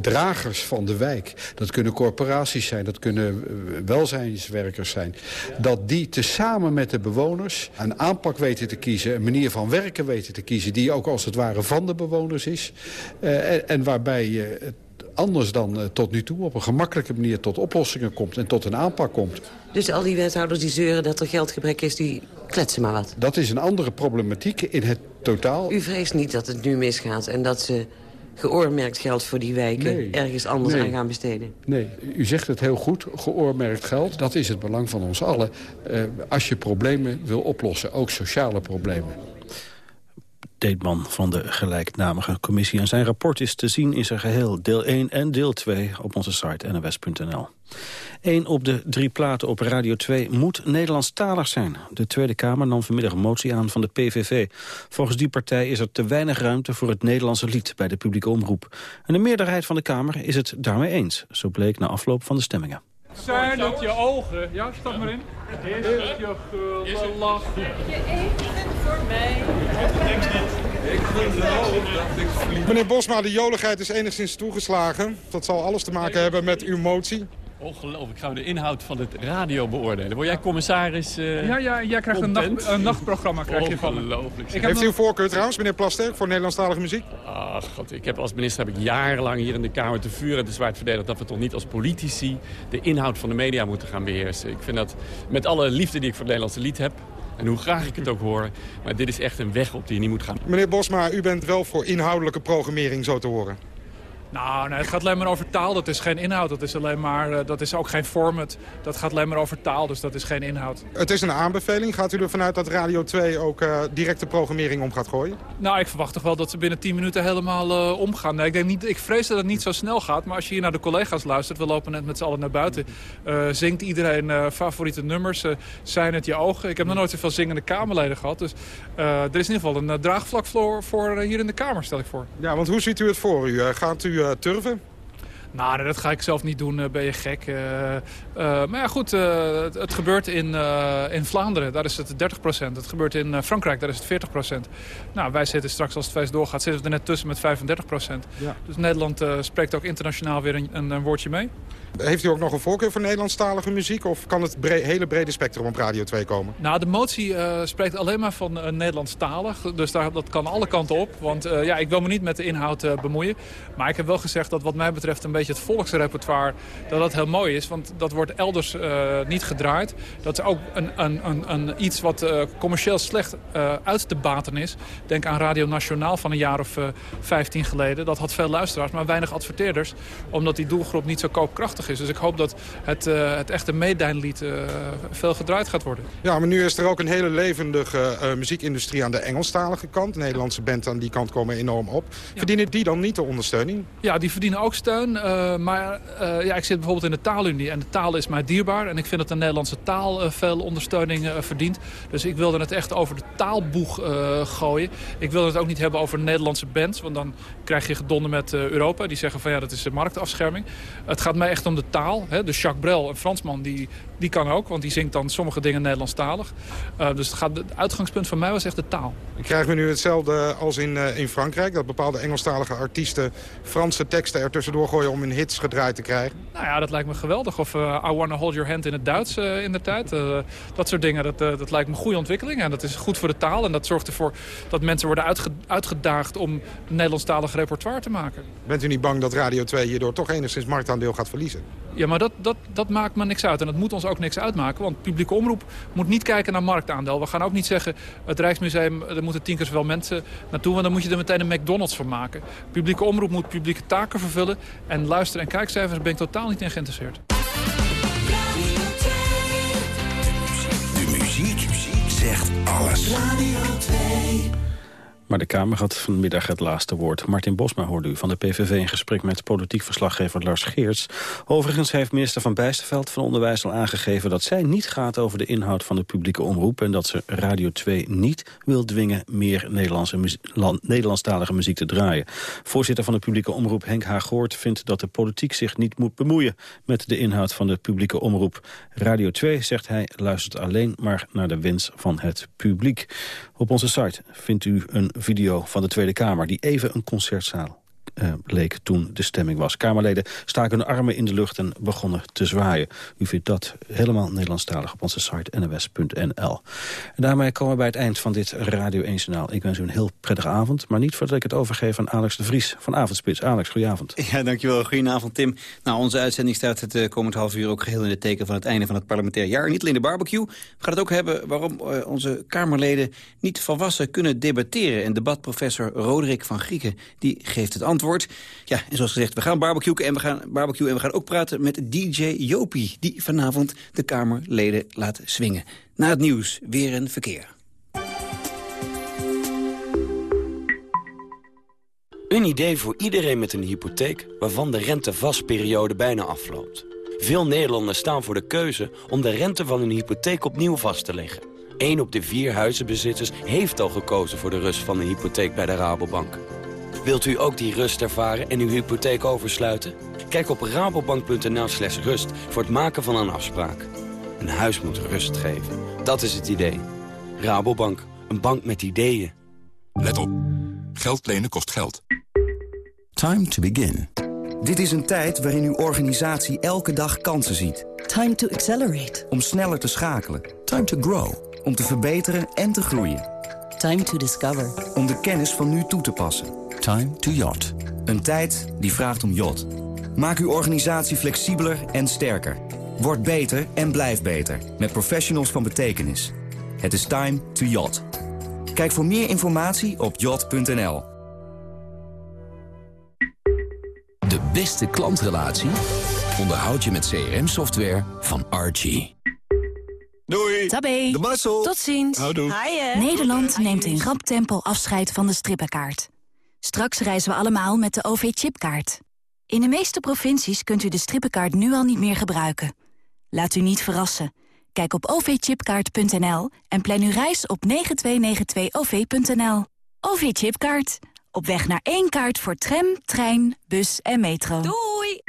dragers van de wijk, dat kunnen corporaties zijn... dat kunnen welzijnswerkers zijn... dat die tezamen met de bewoners een aanpak weten te kiezen, een manier van werken weten te kiezen... die ook als het ware van de bewoners is. Uh, en, en, waarbij je anders dan uh, tot nu toe op een gemakkelijke manier tot oplossingen komt... en tot een aanpak komt. Dus al die wethouders die zeuren dat er geldgebrek is, die kletsen maar wat? Dat is een andere problematiek in het totaal. U vreest niet dat het nu misgaat en dat ze geoormerkt geld voor die wijken ergens anders aan gaan besteden? Nee, u zegt het heel goed, geoormerkt geld. Dat is het belang van ons allen. Uh, als je problemen wil oplossen, ook sociale problemen. Deetman van de gelijknamige commissie. En zijn rapport is te zien in zijn geheel, deel 1 en deel 2, op onze site nws.nl. Eén op de drie platen op Radio 2 moet Nederlandstalig zijn. De Tweede Kamer nam vanmiddag een motie aan van de PVV. Volgens die partij is er te weinig ruimte voor het Nederlandse lied bij de publieke omroep. En de meerderheid van de Kamer is het daarmee eens. Zo bleek na afloop van de stemmingen. Zijn het je ogen? Ja, stap maar in. Is het je gulle lach? Je even voor mij. Ik vind Meneer Bosma, de joligheid is enigszins toegeslagen. Dat zal alles te maken hebben met uw motie. Ongelooflijk. Gaan we de inhoud van het radio beoordelen? Word jij commissaris uh, Ja, ja, jij krijgt een, nacht, een, nachtprogramma krijg je van Ongelooflijk. Heeft u een voorkeur trouwens, meneer Plasterk, voor Nederlandstalige muziek? Ach, god. Ik heb als minister heb ik jarenlang hier in de Kamer te vuren te zwaard verdedigd... dat we toch niet als politici de inhoud van de media moeten gaan beheersen. Ik vind dat met alle liefde die ik voor het Nederlandse lied heb... En hoe graag ik het ook hoor. Maar dit is echt een weg op die je niet moet gaan. Meneer Bosma, u bent wel voor inhoudelijke programmering zo te horen. Nou, nee, het gaat alleen maar over taal. Dat is geen inhoud. Dat is, alleen maar, uh, dat is ook geen format. Dat gaat alleen maar over taal, dus dat is geen inhoud. Het is een aanbeveling. Gaat u ervan uit dat Radio 2 ook uh, directe programmering om gaat gooien? Nou, ik verwacht toch wel dat ze binnen 10 minuten helemaal uh, omgaan. Nee, ik, denk niet, ik vrees dat het niet zo snel gaat. Maar als je hier naar de collega's luistert, we lopen net met z'n allen naar buiten. zingt iedereen favoriete nummers? zijn het je ogen? Ik heb nog nooit zoveel zingende Kamerleden gehad. Dus er is in ieder geval een draagvlak voor, voor hier in de Kamer, stel ik voor. Ja, want hoe ziet u het voor u? gaat u turven? Nou, dat ga ik zelf niet doen, uh, ben je gek. Uh, maar ja, goed, het, het, gebeurt in, in Vlaanderen, daar is het 30% Het gebeurt in Frankrijk, daar is het 40% Nou, wij zitten straks, als het feest doorgaat, zitten we er net tussen met 35 ja. Dus Nederland spreekt ook internationaal weer een, een, een woordje mee. Heeft u ook nog een voorkeur voor Nederlandstalige muziek? Of kan het hele brede spectrum op Radio 2 komen? Nou, de motie uh, spreekt alleen maar van uh, Nederlandstalig. Dus daar, dat kan alle kanten op. Want uh, ja, ik wil me niet met de inhoud bemoeien. Maar ik heb wel gezegd dat wat mij betreft een beetje het volksrepertoire... dat dat heel mooi is. Want dat wordt elders niet gedraaid. Dat is ook een, een, een, een iets wat commercieel slecht uit te baten is. Denk aan Radio Nationaal van een jaar of 15 geleden. Dat had veel luisteraars, maar weinig adverteerders. Omdat die doelgroep niet zo koopkrachtig is. Dus ik hoop dat het, uh, het echte meedijnlied uh, veel gedraaid gaat worden. Ja, maar nu is er ook een hele levendige uh, muziekindustrie aan de Engelstalige kant. De Nederlandse band aan die kant komen enorm op. Verdienen die dan niet de ondersteuning? Ja, die verdienen ook steun. maar ja, ik zit bijvoorbeeld in de taalunie en de taal is mij dierbaar. En ik vind dat de Nederlandse taal veel ondersteuning verdient. Dus ik wilde het echt over de taalboeg gooien. Ik wilde het ook niet hebben over Nederlandse bands. Want dan krijg je gedonden met Europa. Die zeggen van ja, dat is marktafscherming. Het gaat mij echt om de taal. Hè. Dus Jacques Brel, een Fransman, die, die kan ook. Want die zingt dan sommige dingen Nederlandstalig. Uh, dus het, gaat, het uitgangspunt van mij was echt de taal. Krijgen we nu hetzelfde als in, uh, in Frankrijk? Dat bepaalde Engelstalige artiesten Franse teksten er tussendoor gooien om hun hits gedraaid te krijgen? Nou ja, dat lijkt me geweldig. Of uh, I Wanna Hold Your Hand in het Duits in de tijd. dat soort dingen, dat, dat lijkt me een goede ontwikkeling. En dat is goed voor de taal. En dat zorgt ervoor dat mensen worden uitge uitgedaagd om Nederlandstalig repertoire te maken. Bent u niet bang dat Radio 2 hierdoor toch enigszins marktaandeel gaat verliezen? Ja, maar dat, dat, dat maakt me niks uit. En dat moet ons ook niks uitmaken. Want publieke omroep moet niet kijken naar marktaandeel. We gaan ook niet zeggen, het Rijksmuseum, er moeten tien keer zoveel mensen naartoe. Want dan moet je er meteen een McDonald's van maken. Publieke omroep moet publieke taken vervullen. En luister- en kijkcijfers ben ik totaal niet in geïnteresseerd. De muziek zegt alles. Radio 2. Maar de Kamer had vanmiddag het laatste woord. Martin Bosma hoorde u van de PVV in gesprek met politiek verslaggever Lars Geerts. Overigens heeft minister Van Bijsterveld van Onderwijs al aangegeven... dat zij niet gaat over de inhoud van de publieke omroep... en dat ze Radio 2 niet wil dwingen meer Nederlandse Nederlandstalige muziek te draaien. Voorzitter van de publieke omroep Henk Hagoort vindt dat de politiek zich niet moet bemoeien... met de inhoud van de publieke omroep. Radio 2, zegt hij, luistert alleen maar naar de wens van het publiek. Op onze site vindt u een video van de Tweede Kamer... die even een concertzaal uh, leek toen de stemming was. Kamerleden staken hun armen in de lucht en begonnen te zwaaien. U vindt dat helemaal Nederlandstalig op onze site nws.nl. En daarmee komen we bij het eind van dit Radio 1 Journaal. Ik wens u een heel prettige avond, maar niet voordat ik het overgeef aan Alex de Vries van Avondspits. Alex, goedenavond. Ja, dankjewel. Goedenavond, Tim. Nou, onze uitzending staat het uh, komend half uur ook geheel in het teken van het einde van het parlementair jaar. Niet alleen de barbecue. We gaan het ook hebben waarom uh, onze Kamerleden niet volwassen kunnen debatteren. En debatprofessor Roderick van Grieken die geeft het antwoord. Ja, en zoals gezegd, we gaan barbecuen en we gaan, barbecue en we gaan ook praten met DJ Jopie... die vanavond de Kamerleden laat swingen. Na het nieuws weer een verkeer. Een idee voor iedereen met een hypotheek waarvan de rentevastperiode bijna afloopt. Veel Nederlanders staan voor de keuze om de rente van hun hypotheek opnieuw vast te leggen. Eén op de vier huizenbezitters heeft al gekozen voor de rust van een hypotheek bij de Rabobank. Wilt u ook die rust ervaren en uw hypotheek oversluiten? Kijk op rabobank.nl slash rust voor het maken van een afspraak. Een huis moet rust geven. Dat is het idee. Rabobank, een bank met ideeën. Let op. Geld lenen kost geld. Time to begin. Dit is een tijd waarin uw organisatie elke dag kansen ziet. Time to accelerate. Om sneller te schakelen. Time to grow. Om te verbeteren en te groeien. Time to discover. Om de kennis van nu toe te passen. Time to yacht. Een tijd die vraagt om yacht. Maak uw organisatie flexibeler en sterker. Word beter en blijf beter. Met professionals van betekenis. Het is time to yacht. Kijk voor meer informatie op yacht.nl. De beste klantrelatie onderhoud je met CRM-software van Archie. Doei. Tabé. De Marcel. Tot ziens. Houdoe. Nederland neemt in rap tempo afscheid van de strippenkaart. Straks reizen we allemaal met de OV-chipkaart. In de meeste provincies kunt u de strippenkaart nu al niet meer gebruiken. Laat u niet verrassen. Kijk op ovchipkaart.nl en plan uw reis op 9292-OV.nL. OV-chipkaart. Op weg naar één kaart voor tram, trein, bus en metro. Doei!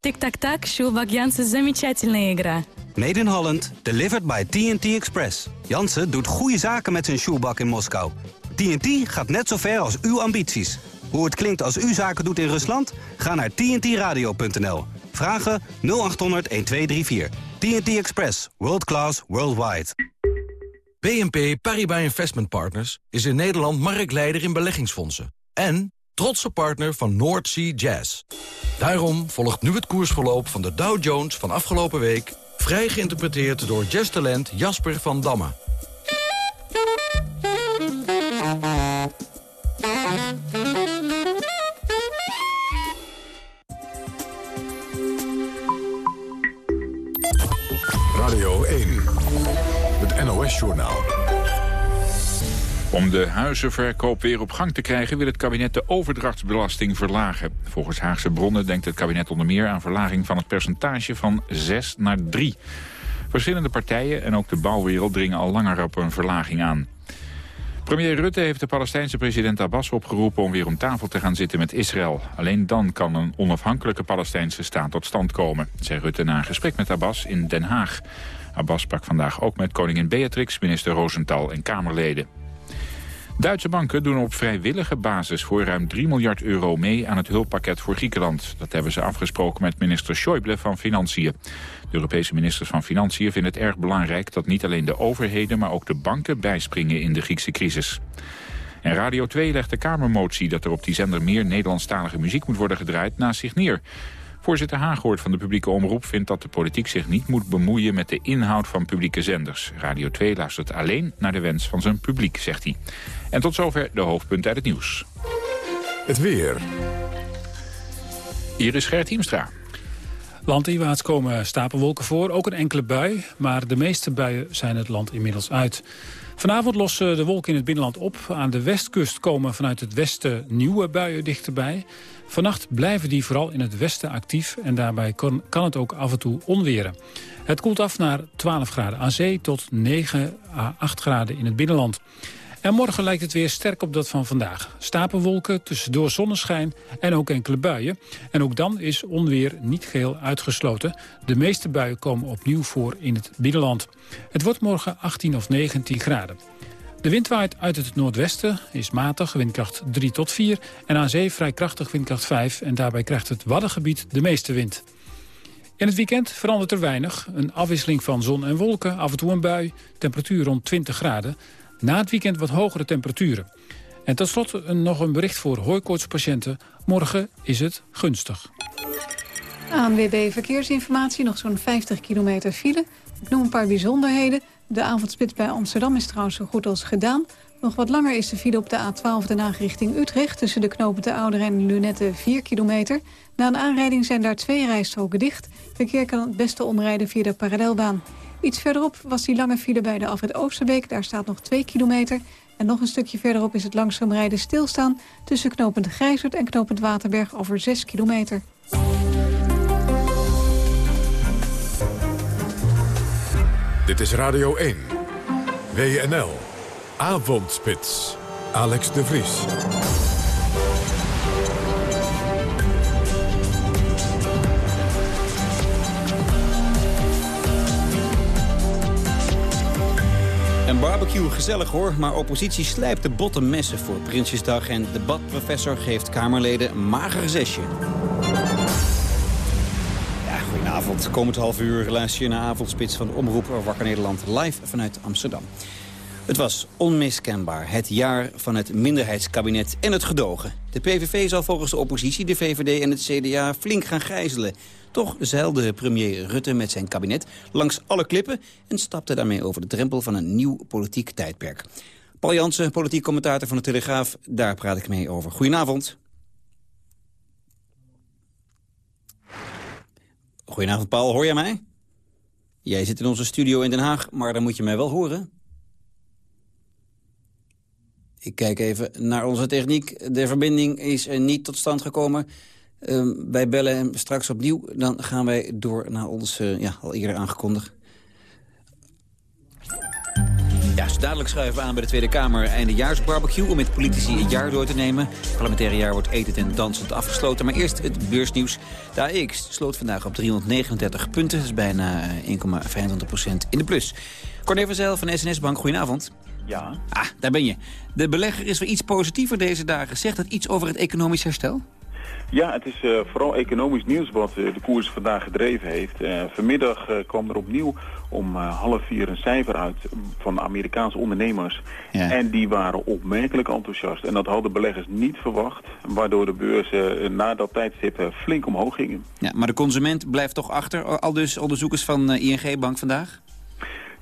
Tic-tac-tac, Sjoelbak Jansen, замечательная игра. Made in Holland, delivered by TNT Express. Jansen doet goede zaken met zijn shoebak in Moskou. TNT gaat net zo ver als uw ambities. Hoe het klinkt als u zaken doet in Rusland? Ga naar tntradio.nl. Vragen 0800 1234. TNT Express. World class, worldwide. BNP Paribas Investment Partners is in Nederland marktleider in beleggingsfondsen. En trotse partner van North Sea Jazz. Daarom volgt nu het koersverloop van de Dow Jones van afgelopen week... vrij geïnterpreteerd door jazztalent Jasper van Damme. De huizenverkoop weer op gang te krijgen... wil het kabinet de overdrachtsbelasting verlagen. Volgens Haagse bronnen denkt het kabinet onder meer... aan verlaging van het percentage van 6 naar 3. Verschillende partijen en ook de bouwwereld dringen al langer op een verlaging aan. Premier Rutte heeft de Palestijnse president Abbas opgeroepen om weer om tafel te gaan zitten met Israël. Alleen dan kan een onafhankelijke Palestijnse staat tot stand komen, zei Rutte na een gesprek met Abbas in Den Haag. Abbas sprak vandaag ook met koningin Beatrix, minister Rosenthal en Kamerleden. Duitse banken doen op vrijwillige basis voor ruim 3 miljard euro mee aan het hulppakket voor Griekenland. Dat hebben ze afgesproken met minister Schäuble van Financiën. De Europese ministers van Financiën vinden het erg belangrijk dat niet alleen de overheden, maar ook de banken bijspringen in de Griekse crisis. En Radio 2 legt de Kamermotie dat er op die zender meer Nederlandstalige muziek moet worden gedraaid naast zich neer. Voorzitter Haaghoort van de publieke omroep vindt dat de politiek zich niet moet bemoeien met de inhoud van publieke zenders. Radio 2 luistert alleen naar de wens van zijn publiek, zegt hij. En tot zover de hoofdpunten uit het nieuws. Het weer. Hier is Gert Hiemstra. Landinwaarts komen stapelwolken voor, ook een enkele bui. Maar de meeste buien zijn het land inmiddels uit. Vanavond lossen de wolken in het binnenland op. Aan de westkust komen vanuit het westen nieuwe buien dichterbij. Vannacht blijven die vooral in het westen actief en daarbij kan, het ook af en toe onweren. Het koelt af naar 12 graden aan zee tot 9 à 8 graden in het binnenland. En morgen lijkt het weer sterk op dat van vandaag. Stapelwolken, tussendoor zonneschijn en ook enkele buien. En ook dan is onweer niet geheel uitgesloten. De meeste buien komen opnieuw voor in het binnenland. Het wordt morgen 18 of 19 graden. De wind waait uit het noordwesten, is matig, windkracht 3 tot 4... en aan zee vrij krachtig windkracht 5 en daarbij krijgt het Waddengebied de meeste wind. In het weekend verandert er weinig. Een afwisseling van zon en wolken, af en toe een bui, temperatuur rond 20 graden. Na het weekend wat hogere temperaturen. En tot slot nog een bericht voor hooikoortspatiënten. Morgen is het gunstig. ANWB Verkeersinformatie, nog zo'n 50 kilometer file. Ik noem een paar bijzonderheden. De avondspits bij Amsterdam is trouwens zo goed als gedaan. Nog wat langer is de file op de A12 Den Haag richting Utrecht... tussen de knopen de Ouder en Lunette 4 kilometer. Na een aanrijding zijn daar twee rijstroken dicht. Verkeer kan het beste omrijden via de parallelbaan. Iets verderop was die lange file bij de Afrit Oosterbeek. Daar staat nog 2 kilometer. En nog een stukje verderop is het langzaam rijden stilstaan... tussen knopend Grijzert en knopend Waterberg over 6 kilometer. Dit is Radio 1. WNL. Avondspits. Alex de Vries. Een barbecue, gezellig hoor, maar oppositie slijpt de botte messen voor Prinsjesdag... en debatprofessor geeft Kamerleden mager zesje. Goedenavond. Komend half uur luister je naar avondspits van de Omroep Wakker Nederland... live vanuit Amsterdam. Het was onmiskenbaar het jaar van het minderheidskabinet en het gedogen. De PVV zal volgens de oppositie, de VVD en het CDA flink gaan gijzelen. Toch zeilde premier Rutte met zijn kabinet langs alle klippen... en stapte daarmee over de drempel van een nieuw politiek tijdperk. Paul Jansen, politiek commentator van de Telegraaf, daar praat ik mee over. Goedenavond. Goedenavond, Paul. Hoor jij mij? Jij zit in onze studio in Den Haag, maar dan moet je mij wel horen. Ik kijk even naar onze techniek. De verbinding is niet tot stand gekomen. Uh, wij bellen hem straks opnieuw. Dan gaan wij door naar ons, uh, ja, al eerder aangekondigd. Dadelijk schuiven we aan bij de Tweede Kamer eindejaarsbarbecue... om met politici het jaar door te nemen. Het parlementaire jaar wordt etend en dansend afgesloten. Maar eerst het beursnieuws. De AX sloot vandaag op 339 punten. Dat is bijna 1,25% in de plus. Corné van Zijl van SNS Bank, goedenavond. Ja. Ah, daar ben je. De belegger is weer iets positiever deze dagen. Zegt dat iets over het economisch herstel? Ja, het is uh, vooral economisch nieuws wat uh, de koers vandaag gedreven heeft. Uh, vanmiddag kwam er opnieuw om half vier een cijfer uit van Amerikaanse ondernemers. Ja. En die waren opmerkelijk enthousiast. En dat hadden beleggers niet verwacht. Waardoor de beurzen na dat tijdstip flink omhoog gingen. Ja, maar de consument blijft toch achter, al dus onderzoekers van ING Bank vandaag?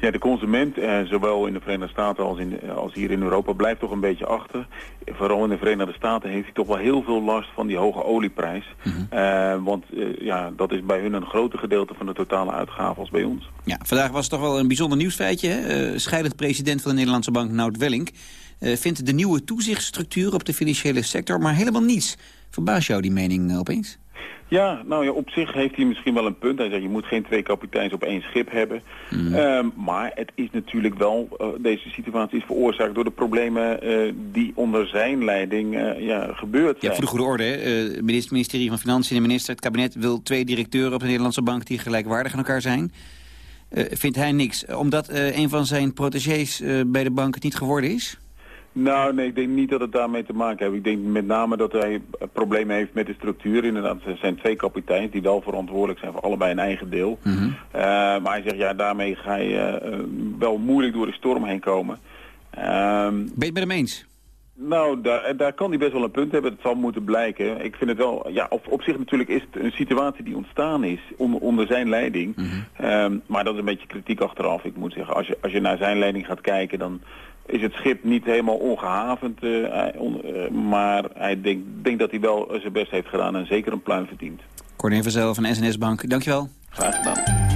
Ja, de consument, eh, zowel in de Verenigde Staten als, in, als hier in Europa, blijft toch een beetje achter. Vooral in de Verenigde Staten heeft hij toch wel heel veel last van die hoge olieprijs. Mhm. eh, want eh, ja, dat is bij hun een groter gedeelte van de totale uitgaven als bij ons. Ja, vandaag was het toch wel een bijzonder nieuwsfeitje. Hè? Uh, scheidend president van de Nederlandse bank, Nout Welling, uh, vindt de nieuwe toezichtsstructuur op de financiële sector maar helemaal niets. Verbaast jou die mening opeens? Ja, nou ja, op zich heeft hij misschien wel een punt. Hij zegt, je moet geen twee kapiteins op één schip hebben. Mm. Um, maar het is natuurlijk wel, uh, deze situatie is veroorzaakt door de problemen uh, die onder zijn leiding uh, ja, gebeurd zijn. Ja, voor de goede orde, het ministerie van Financiën en de minister, het kabinet wil twee directeuren op de Nederlandse bank die gelijkwaardig aan elkaar zijn. vindt hij niks, omdat een van zijn protégés bij de bank het niet geworden is? Nou, nee, ik denk niet dat het daarmee te maken heeft. Ik denk met name dat hij problemen heeft met de structuur. Inderdaad, er zijn twee kapiteins die wel verantwoordelijk zijn voor allebei een eigen deel. Mm -hmm. uh, maar hij zegt, ja, daarmee ga je uh, wel moeilijk door de storm heen komen. Um, ben je het met hem eens? Nou, daar, daar kan hij best wel een punt hebben. Het zal moeten blijken. Ik vind het wel, ja, op, op zich natuurlijk is het een situatie die ontstaan is onder, onder zijn leiding. Mm -hmm. um, maar dat is een beetje kritiek achteraf. Ik moet zeggen, als je, als je naar zijn leiding gaat kijken, dan is het schip niet helemaal ongehavend. Uh, on, uh, maar hij denkt denk dat hij wel zijn best heeft gedaan en zeker een pluim verdient. Corné Verzel van SNS Bank, dankjewel. Graag gedaan.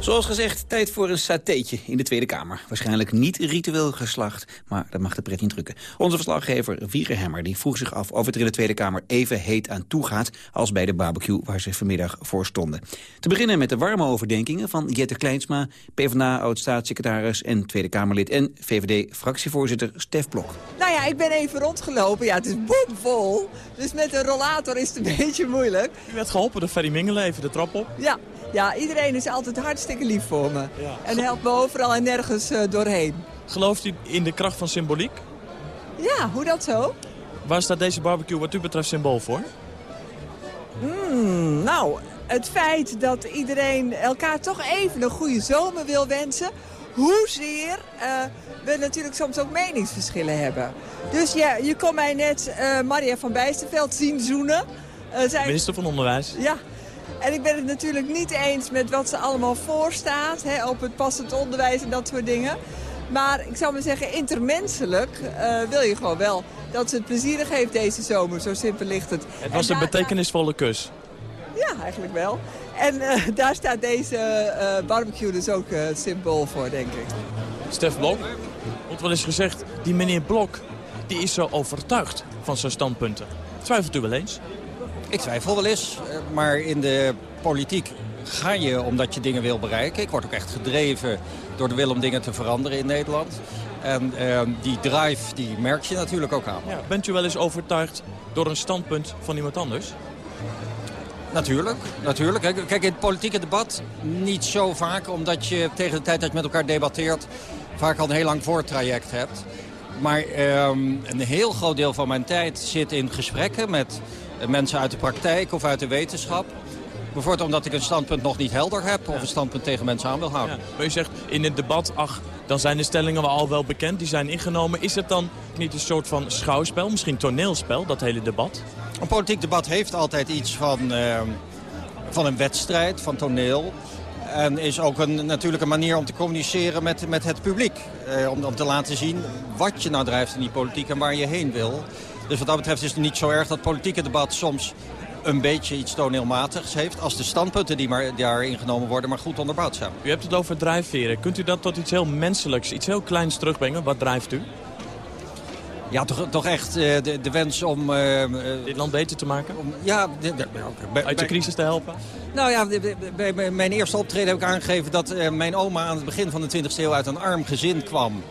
Zoals gezegd, tijd voor een satéetje in de Tweede Kamer. Waarschijnlijk niet ritueel geslacht, maar dat mag de pret niet drukken. Onze verslaggever Wiegerhemmer die vroeg zich af of het er in de Tweede Kamer even heet aan toe gaat... als bij de barbecue waar ze vanmiddag voor stonden. Te beginnen met de warme overdenkingen van Jette Kleinsma... PvdA-oud-staatssecretaris en Tweede Kamerlid... en VVD-fractievoorzitter Stef Blok. Nou ja, ik ben even rondgelopen. Ja, het is boomvol. Dus met een rollator is het een beetje moeilijk. U werd geholpen door Ferry Mingelen even de trap op. Ja, ja, iedereen is altijd hartstikke lief voor me. Ja. En helpt me overal en nergens uh, doorheen. Gelooft u in de kracht van symboliek? Ja, hoe dat zo? Waar staat deze barbecue wat u betreft symbool voor? Mm, nou, het feit dat iedereen elkaar toch even een goede zomer wil wensen... hoezeer uh, we natuurlijk soms ook meningsverschillen hebben. Dus ja, je kon mij net uh, Maria van Bijsterveld zien zoenen. Uh, zij... Minister van Onderwijs. Ja, en ik ben het natuurlijk niet eens met wat ze allemaal voorstaat hè, op het passend onderwijs en dat soort dingen. Maar ik zou maar zeggen, intermenselijk uh, wil je gewoon wel dat ze het plezierig heeft deze zomer. Zo simpel ligt het. Het was een betekenisvolle kus. Ja, eigenlijk wel. En uh, daar staat deze uh, barbecue dus ook symbool voor, denk ik. Stef Blok, wordt wel eens gezegd, die meneer Blok die is zo overtuigd van zijn standpunten. Twijfelt u wel eens? Ik twijfel wel eens, eh, maar in de politiek ga je omdat je dingen wil bereiken. Ik word ook echt gedreven door de wil om dingen te veranderen in Nederland. En uh, die drive die merk je natuurlijk ook aan. Ja, bent u wel eens overtuigd door een standpunt van iemand anders? Natuurlijk, natuurlijk. Kijk, in het politieke debat niet zo vaak... omdat je tegen de tijd dat je met elkaar debatteert... vaak al een heel lang voortraject hebt. Maar um, een heel groot deel van mijn tijd zit in gesprekken met mensen uit de praktijk of uit de wetenschap. Bijvoorbeeld omdat ik een standpunt nog niet helder heb of een standpunt tegen mensen aan wil houden. Maar je zegt in het debat, ach, dan zijn de stellingen al wel bekend, die zijn ingenomen. Is het dan niet een soort van schouwspel, misschien toneelspel, dat hele debat? Een politiek debat heeft altijd iets van, uh, van een wedstrijd, van toneel. En is ook een, natuurlijk een manier om te communiceren met, met het publiek. Uh, om, om te laten zien wat je nou drijft in die politiek en waar je heen wil. Dus wat dat betreft is het niet zo erg dat politieke debat soms een beetje iets toneelmatigs heeft... als de standpunten die maar daar ingenomen worden maar goed onderbouwd zijn. U hebt het over drijfveren. Kunt u dat tot iets heel menselijks, iets heel kleins terugbrengen? Wat drijft u? Ja, toch, toch echt uh, de, de, wens om... Uh, Dit land beter te maken? Om, ja, de, de, bij, Uit de crisis te helpen? Nou ja, bij, bij mijn eerste optreden heb ik aangegeven dat uh, mijn oma aan het begin van de 20e eeuw uit een arm gezin kwam.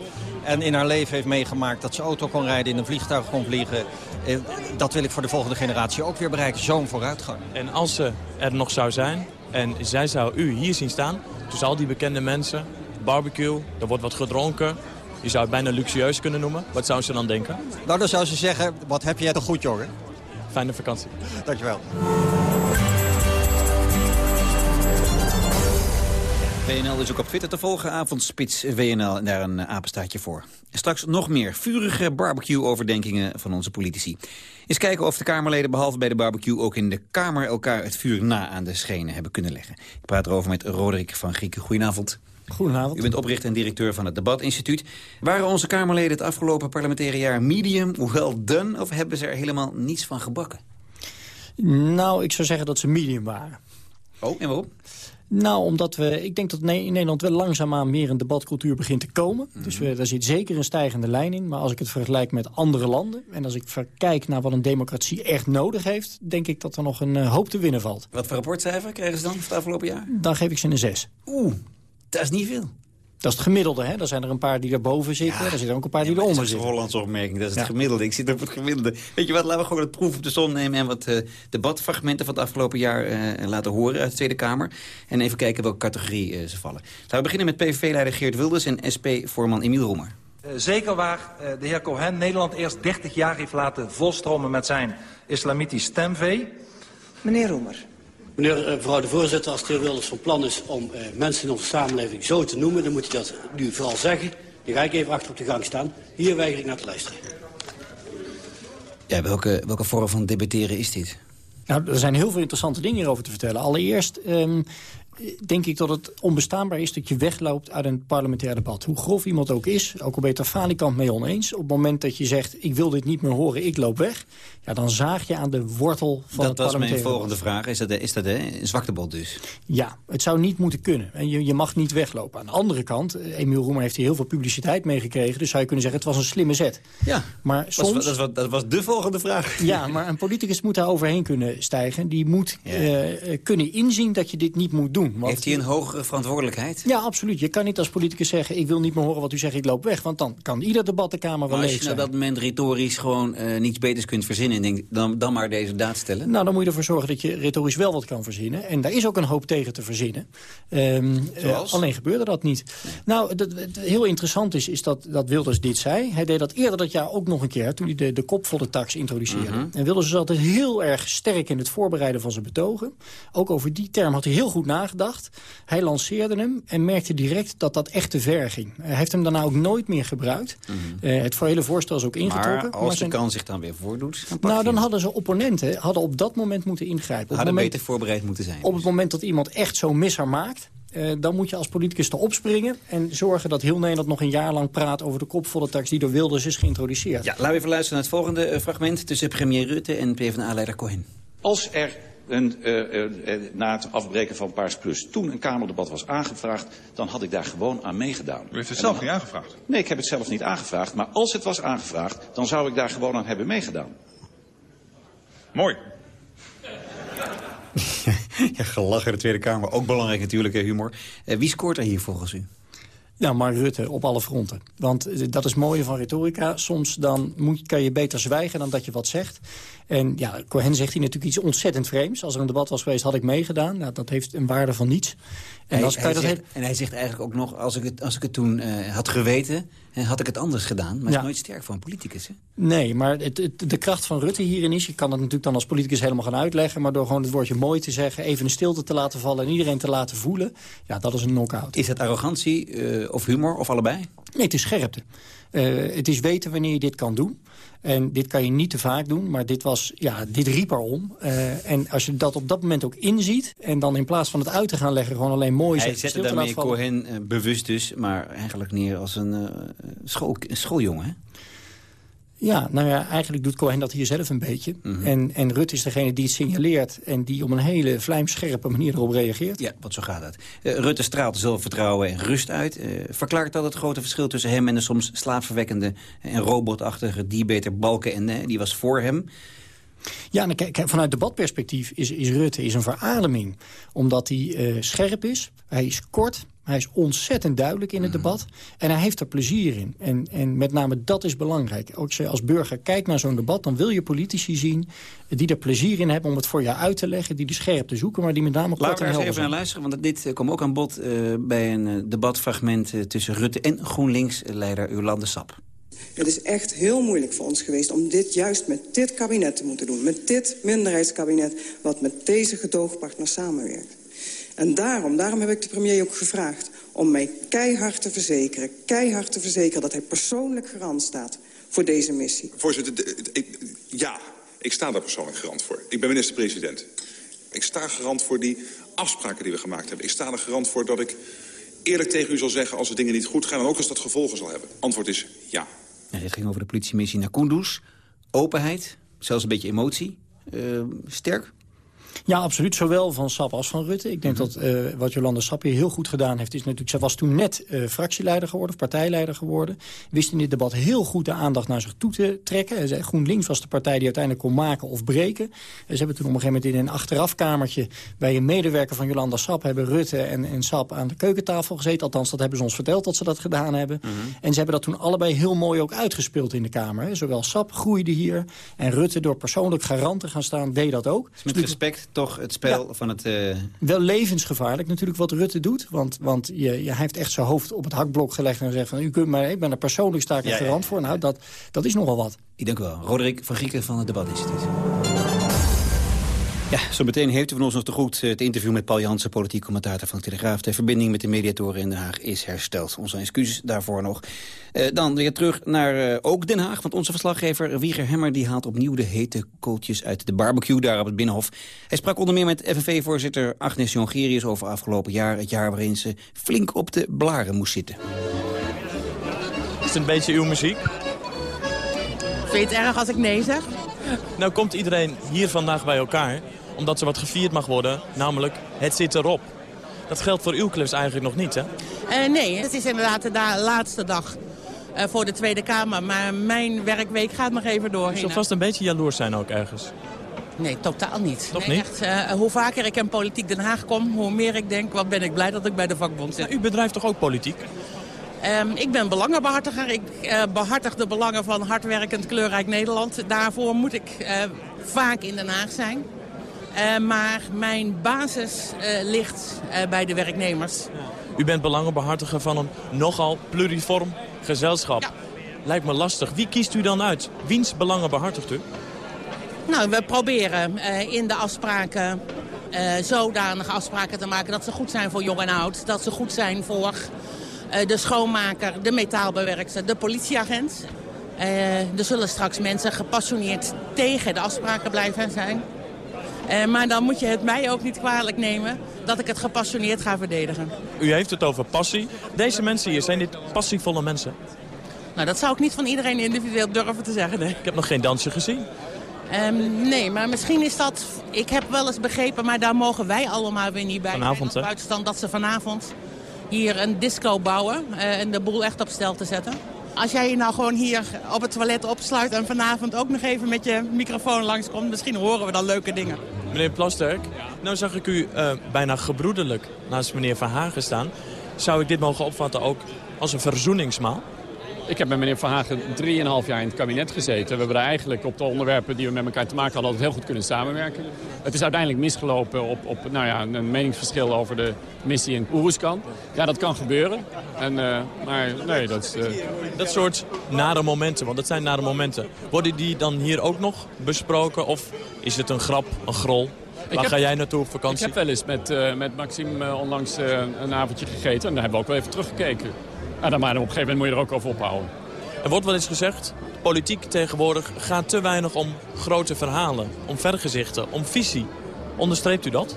En in haar leven heeft meegemaakt dat ze auto kon rijden, in een vliegtuig kon vliegen. Eh, dat wil ik voor de volgende generatie ook weer bereiken, zo'n vooruitgang. En als ze er nog zou zijn en zij zou u hier zien staan... tussen al die bekende mensen, barbecue, er wordt wat gedronken... Je zou het bijna luxueus kunnen noemen. Wat zou ze dan denken? Nou, dan zou ze zeggen, wat heb jij toch goed, jongen? Fijne vakantie. Dankjewel. WNL is ook op Twitter te volgen, avondspits WNL en daar een apenstaartje voor. Straks nog meer vurige barbecue-overdenkingen van onze politici. Eens kijken of de Kamerleden behalve bij de barbecue ook in de Kamer elkaar het vuur na aan de schenen hebben kunnen leggen. Ik praat erover met Roderick van Grieken. Goedenavond. Goedenavond. U bent oprichter en directeur van het Debatinstituut. Waren onze Kamerleden het afgelopen parlementaire jaar medium, well done... of hebben ze er helemaal niets van gebakken? Nou, ik zou zeggen dat ze medium waren. Oh, en waarom? Nou, omdat we, ik denk dat in Nederland wel langzaamaan meer een debatcultuur begint te komen. Mhm. Dus we, daar zit zeker een stijgende lijn in. Maar als ik het vergelijk met andere landen... en als ik kijk naar wat een democratie echt nodig heeft... denk ik dat er nog een uh, hoop te winnen valt. Wat voor rapportcijfer kregen ze dan voor het afgelopen jaar? Dan geef ik ze een 6. Oeh, dat is niet veel. Dat is het gemiddelde, hè? Er zijn er een paar die erboven zitten. Ja, er zitten ook een paar die ja, eronder zitten. Dat is een Hollandse opmerking, dat is het gemiddelde. Ik zit op het gemiddelde. Weet je wat, laten we gewoon het proef op de som nemen... en wat uh, debatfragmenten van het afgelopen jaar uh, laten horen uit de Tweede Kamer. En even kijken welke categorie uh, ze vallen. Laten we beginnen met PVV-leider Geert Wilders en SP-voorman Emiel Roemer. zeker waar de heer Cohen Nederland eerst 30 jaar heeft laten volstromen met zijn islamitisch stemvee. Meneer Roemer. Meneer, mevrouw de voorzitter, als de heer Wilders van plan is om uh, mensen in onze samenleving zo te noemen... dan moet hij dat nu vooral zeggen. Dan ga ik even achter op de gang staan. Hier weiger ik naar te luisteren. Ja, welke, welke vorm van debatteren is dit? Nou, er zijn heel veel interessante dingen hierover te vertellen. Allereerst um, denk ik dat het onbestaanbaar is dat je wegloopt uit een parlementair debat. Hoe grof iemand ook is, ook al ben je het er falikant mee oneens... op het moment dat je zegt, ik wil dit niet meer horen, ik loop weg... Ja, dan zaag je aan de wortel van dat het was parlementaire mijn volgende debat. vraag. Is dat, is dat een zwaktebod dus? Ja, het zou niet moeten kunnen. En je, je mag niet weglopen. Aan de andere kant, eh, Emiel Roemer heeft hier heel veel publiciteit meegekregen... dus zou je kunnen zeggen, het was een slimme zet. Ja, maar dat, soms... was, dat, was, dat was de volgende vraag. Ja, maar een politicus moet daar overheen kunnen stijgen. Die moet ja. uh, kunnen inzien dat je dit niet moet doen. Want heeft hij een hogere verantwoordelijkheid? Ja, absoluut. Je kan niet als politicus zeggen... ik wil niet meer horen wat u zegt, ik loop weg. Want dan kan ieder debat de Kamer wel leeg als je op dat moment retorisch gewoon uh, niets beters kunt verzinnen... en dan, dan maar deze daad stellen? Nou, dan moet je ervoor zorgen dat je retorisch wel wat kan verzinnen. En daar is ook een hoop tegen te verzinnen. Um, Zoals? Uh, alleen gebeurde dat niet. Nou, dat, het heel interessant is, is dat, dat Wilders dit zei. Hij deed dat eerder dat jaar ook nog een keer... toen hij de, de kopvolle tax introduceerde. Mhm. Uh -huh. En Wilders is altijd heel erg sterk in het voorbereiden van zijn betogen. Ook over die term had hij heel goed nagedacht. Hij lanceerde hem en merkte direct dat dat echt te ver ging. Hij heeft hem daarna ook nooit meer gebruikt. Mhm. Uh, het hele voorstel is ook ingetrokken. Maar als zijn... de kans zich dan weer voordoet... Dan nou, dan hadden ze opponenten hadden op dat moment moeten ingrijpen. Op hadden moment, beter voorbereid moeten zijn. Op het moment dat iemand echt zo'n misser maakt... Uh, dan moet je als politicus erop springen en zorgen dat heel Nederland nog een jaar lang praat over de kopvolle tax die door Wilders is geïntroduceerd. Ja, laten we even luisteren naar het volgende uh, fragment tussen premier Rutte en PvdA-leider Cohen. Als er een, uh, na het afbreken van Paars Plus toen een Kamerdebat was aangevraagd, dan had ik daar gewoon aan meegedaan. U heeft het zelf dan, niet aangevraagd? Nee, ik heb het zelf niet aangevraagd, maar als het was aangevraagd, dan zou ik daar gewoon aan hebben meegedaan. Mooi. ja, gelachen in de Tweede Kamer. Ook belangrijk natuurlijk, humor. Uh, wie scoort er hier volgens u? Nou, Mark Rutte op alle fronten. Want dat is mooie van retorica. Soms dan moet, kan je beter zwijgen dan dat je wat zegt. En ja, Cohen zegt hier natuurlijk iets ontzettend vreemds. Als er een debat was geweest, had ik meegedaan. Nou, dat heeft een waarde van niets. En, hij, hij zegt, en hij zegt eigenlijk ook nog, als ik het, als ik het toen uh, had geweten... had ik het anders gedaan. Maar ja. is nooit sterk voor een politicus, hè? Nee, maar het, het, de kracht van Rutte hierin is... je kan het natuurlijk dan als politicus helemaal gaan uitleggen... maar door gewoon het woordje mooi te zeggen... even een stilte te laten vallen en iedereen te laten voelen... ja, dat is een knock-out. Is dat arrogantie uh, of humor of allebei? Nee, het is scherpte. Uh, het is weten wanneer je dit kan doen. En dit kan je niet te vaak doen, maar dit, was, ja, dit riep erom. Uh, en als je dat op dat moment ook inziet... en dan in plaats van het uit te gaan leggen gewoon alleen mooi Hij zette daarmee Cohen uh, bewust dus, maar eigenlijk neer als een, uh, school, schooljongen, hè? Ja, nou ja, eigenlijk doet Cohen dat hier zelf een beetje. Mm -hmm. en, en Rutte is degene die het signaleert... en die op een hele vlijmscherpe manier erop reageert. Ja, want zo gaat het. Uh, Rutte straalt zelfvertrouwen en rust uit. Uh, verklaart dat het grote verschil tussen hem en de soms slaapverwekkende... en robotachtige Diebeter Balken en uh, die was voor hem... Ja, en kijk, vanuit debatperspectief is, is Rutte is een verademing. Omdat hij uh, scherp is, hij is kort, hij is ontzettend duidelijk in het Mhm. debat. En hij heeft er plezier in. En, en met name dat is belangrijk. Ook als burger kijkt naar zo'n debat... dan wil je politici zien die er plezier in hebben om het voor jou uit te leggen... die de scherp te zoeken, maar die met name kort Laten we en er eens helder even naar zijn. luisteren, want dit uh, kwam ook aan bod uh, bij een uh, debatfragment tussen Rutte en GroenLinks-leider Jolande Sap. Het is echt heel moeilijk voor ons geweest om dit juist met dit kabinet te moeten doen. Met dit minderheidskabinet wat met deze gedoogpartners samenwerkt. En daarom, daarom heb ik de premier ook gevraagd om mij keihard te verzekeren... keihard te verzekeren dat hij persoonlijk garant staat voor deze missie. Voorzitter, ik, ja, ik sta daar persoonlijk garant voor. Ik ben minister-president. Ik sta garant voor die afspraken die we gemaakt hebben. Ik sta er garant voor dat ik eerlijk tegen u zal zeggen... als de dingen niet goed gaan en ook als dat gevolgen zal hebben. Antwoord is ja. ja dit ging over de politiemissie naar Kunduz. Openheid, zelfs een beetje emotie. Uh, sterk? Ja, absoluut. Zowel van Sap als van Rutte. Ik denk mhm. dat uh, wat Jolanda Sap hier heel goed gedaan heeft... is natuurlijk, ze was toen net uh, fractieleider geworden, of partijleider geworden. Wist in dit debat heel goed de aandacht naar zich toe te trekken. GroenLinks was de partij die uiteindelijk kon maken of breken. Ze hebben toen op een gegeven moment in een achterafkamertje... bij een medewerker van Jolanda Sap... hebben Rutte en, en Sap aan de keukentafel gezeten. Althans, dat hebben ze ons verteld dat ze dat gedaan hebben. Mhm. En ze hebben dat toen allebei heel mooi ook uitgespeeld in de Kamer. Hè. Zowel Sap groeide hier en Rutte door persoonlijk garant te gaan staan... deed dat ook. Dus met respect toch het spel van het... Uh... Wel levensgevaarlijk natuurlijk wat Rutte doet. Want, want je, je, hij heeft echt zijn hoofd op het hakblok gelegd en zegt van... U kunt maar, ik ben er persoonlijk sterk ja, garant voor. Nou, dat, dat is nogal wat. Ik dank u wel. Roderick van Grieken van het Debatinstituut. Ja, zo meteen heeft u van ons nog te goed het interview met Paul Jansen, politiek commentator van de Telegraaf. De verbinding met de mediatoren in Den Haag is hersteld. Onze excuses daarvoor nog. Eh, dan weer terug naar uh, ook Den Haag, want onze verslaggever Wieger Hemmer die haalt opnieuw de hete kooltjes uit de barbecue daar op het Binnenhof. Hij sprak onder meer met FNV-voorzitter Agnes Jongerius over afgelopen jaar. Het jaar waarin ze flink op de blaren moest zitten. Is het een beetje uw muziek? Vind je het erg als ik nee zeg? Nou komt iedereen hier vandaag bij elkaar omdat er wat gevierd mag worden, namelijk het zit erop. Dat geldt voor uw klus eigenlijk nog niet, hè? Uh, nee, het is inderdaad de laatste dag uh, voor de Tweede Kamer. Maar mijn werkweek gaat nog even door. Je zult vast een beetje jaloers zijn ook ergens. Nee, totaal niet. Toch nee, niet? Echt, uh, hoe vaker ik in politiek Den Haag kom, hoe meer ik denk... wat ben ik blij dat ik bij de vakbond zit. Maar u bedrijft toch ook politiek? Um, ik ben belangenbehartiger. Ik uh, behartig de belangen van hardwerkend kleurrijk Nederland. Daarvoor moet ik uh, vaak in Den Haag zijn. Uh, maar mijn basis uh, ligt uh, bij de werknemers. U bent belangenbehartiger van een nogal pluriform gezelschap. Ja. Lijkt me lastig. Wie kiest u dan uit? Wiens belangen behartigt u? Nou, we proberen in de afspraken zodanige afspraken te maken... dat ze goed zijn voor jong en oud. Dat ze goed zijn voor de schoonmaker, de metaalbewerkster, de politieagent. er zullen straks mensen gepassioneerd tegen de afspraken blijven zijn... Uh, maar dan moet je het mij ook niet kwalijk nemen dat ik het gepassioneerd ga verdedigen. U heeft het over passie. Deze mensen hier, zijn dit passievolle mensen? Nou, dat zou ik niet van iedereen individueel durven te zeggen. Nee. Ik heb nog geen dansje gezien. Um, nee, maar misschien is dat... Ik heb wel eens begrepen, maar daar mogen wij allemaal weer niet bij. Vanavond, hè? Buitenstand dat ze vanavond hier een disco bouwen uh, en de boel echt op stel te zetten. Als jij je nou gewoon hier op het toilet opsluit en vanavond ook nog even met je microfoon langskomt, misschien horen we dan leuke dingen. Meneer Plasterk, nou zag ik u uh, bijna gebroederlijk naast meneer Van Hagen staan. Zou ik dit mogen opvatten ook als een verzoeningsmaal? Ik heb met meneer Van Hagen 3,5 jaar in het kabinet gezeten. We hebben er eigenlijk op de onderwerpen die we met elkaar te maken hadden... altijd heel goed kunnen samenwerken. Het is uiteindelijk misgelopen op, op nou ja, een meningsverschil over de missie in Oeruzkan. Ja, dat kan gebeuren. En, uh, maar nee, dat is... Uh... Dat soort nare momenten, want dat zijn nare momenten. Worden die dan hier ook nog besproken? Of is het een grap, een grol? Waar ga jij naartoe op vakantie? Ik heb wel eens met, uh, met Maxime onlangs een avondje gegeten. En daar hebben we ook wel even teruggekeken. En dan maar op een gegeven moment moet je er ook over ophouden. Er wordt wel eens gezegd, politiek tegenwoordig gaat te weinig om grote verhalen, om vergezichten, om visie. Onderstreept u dat?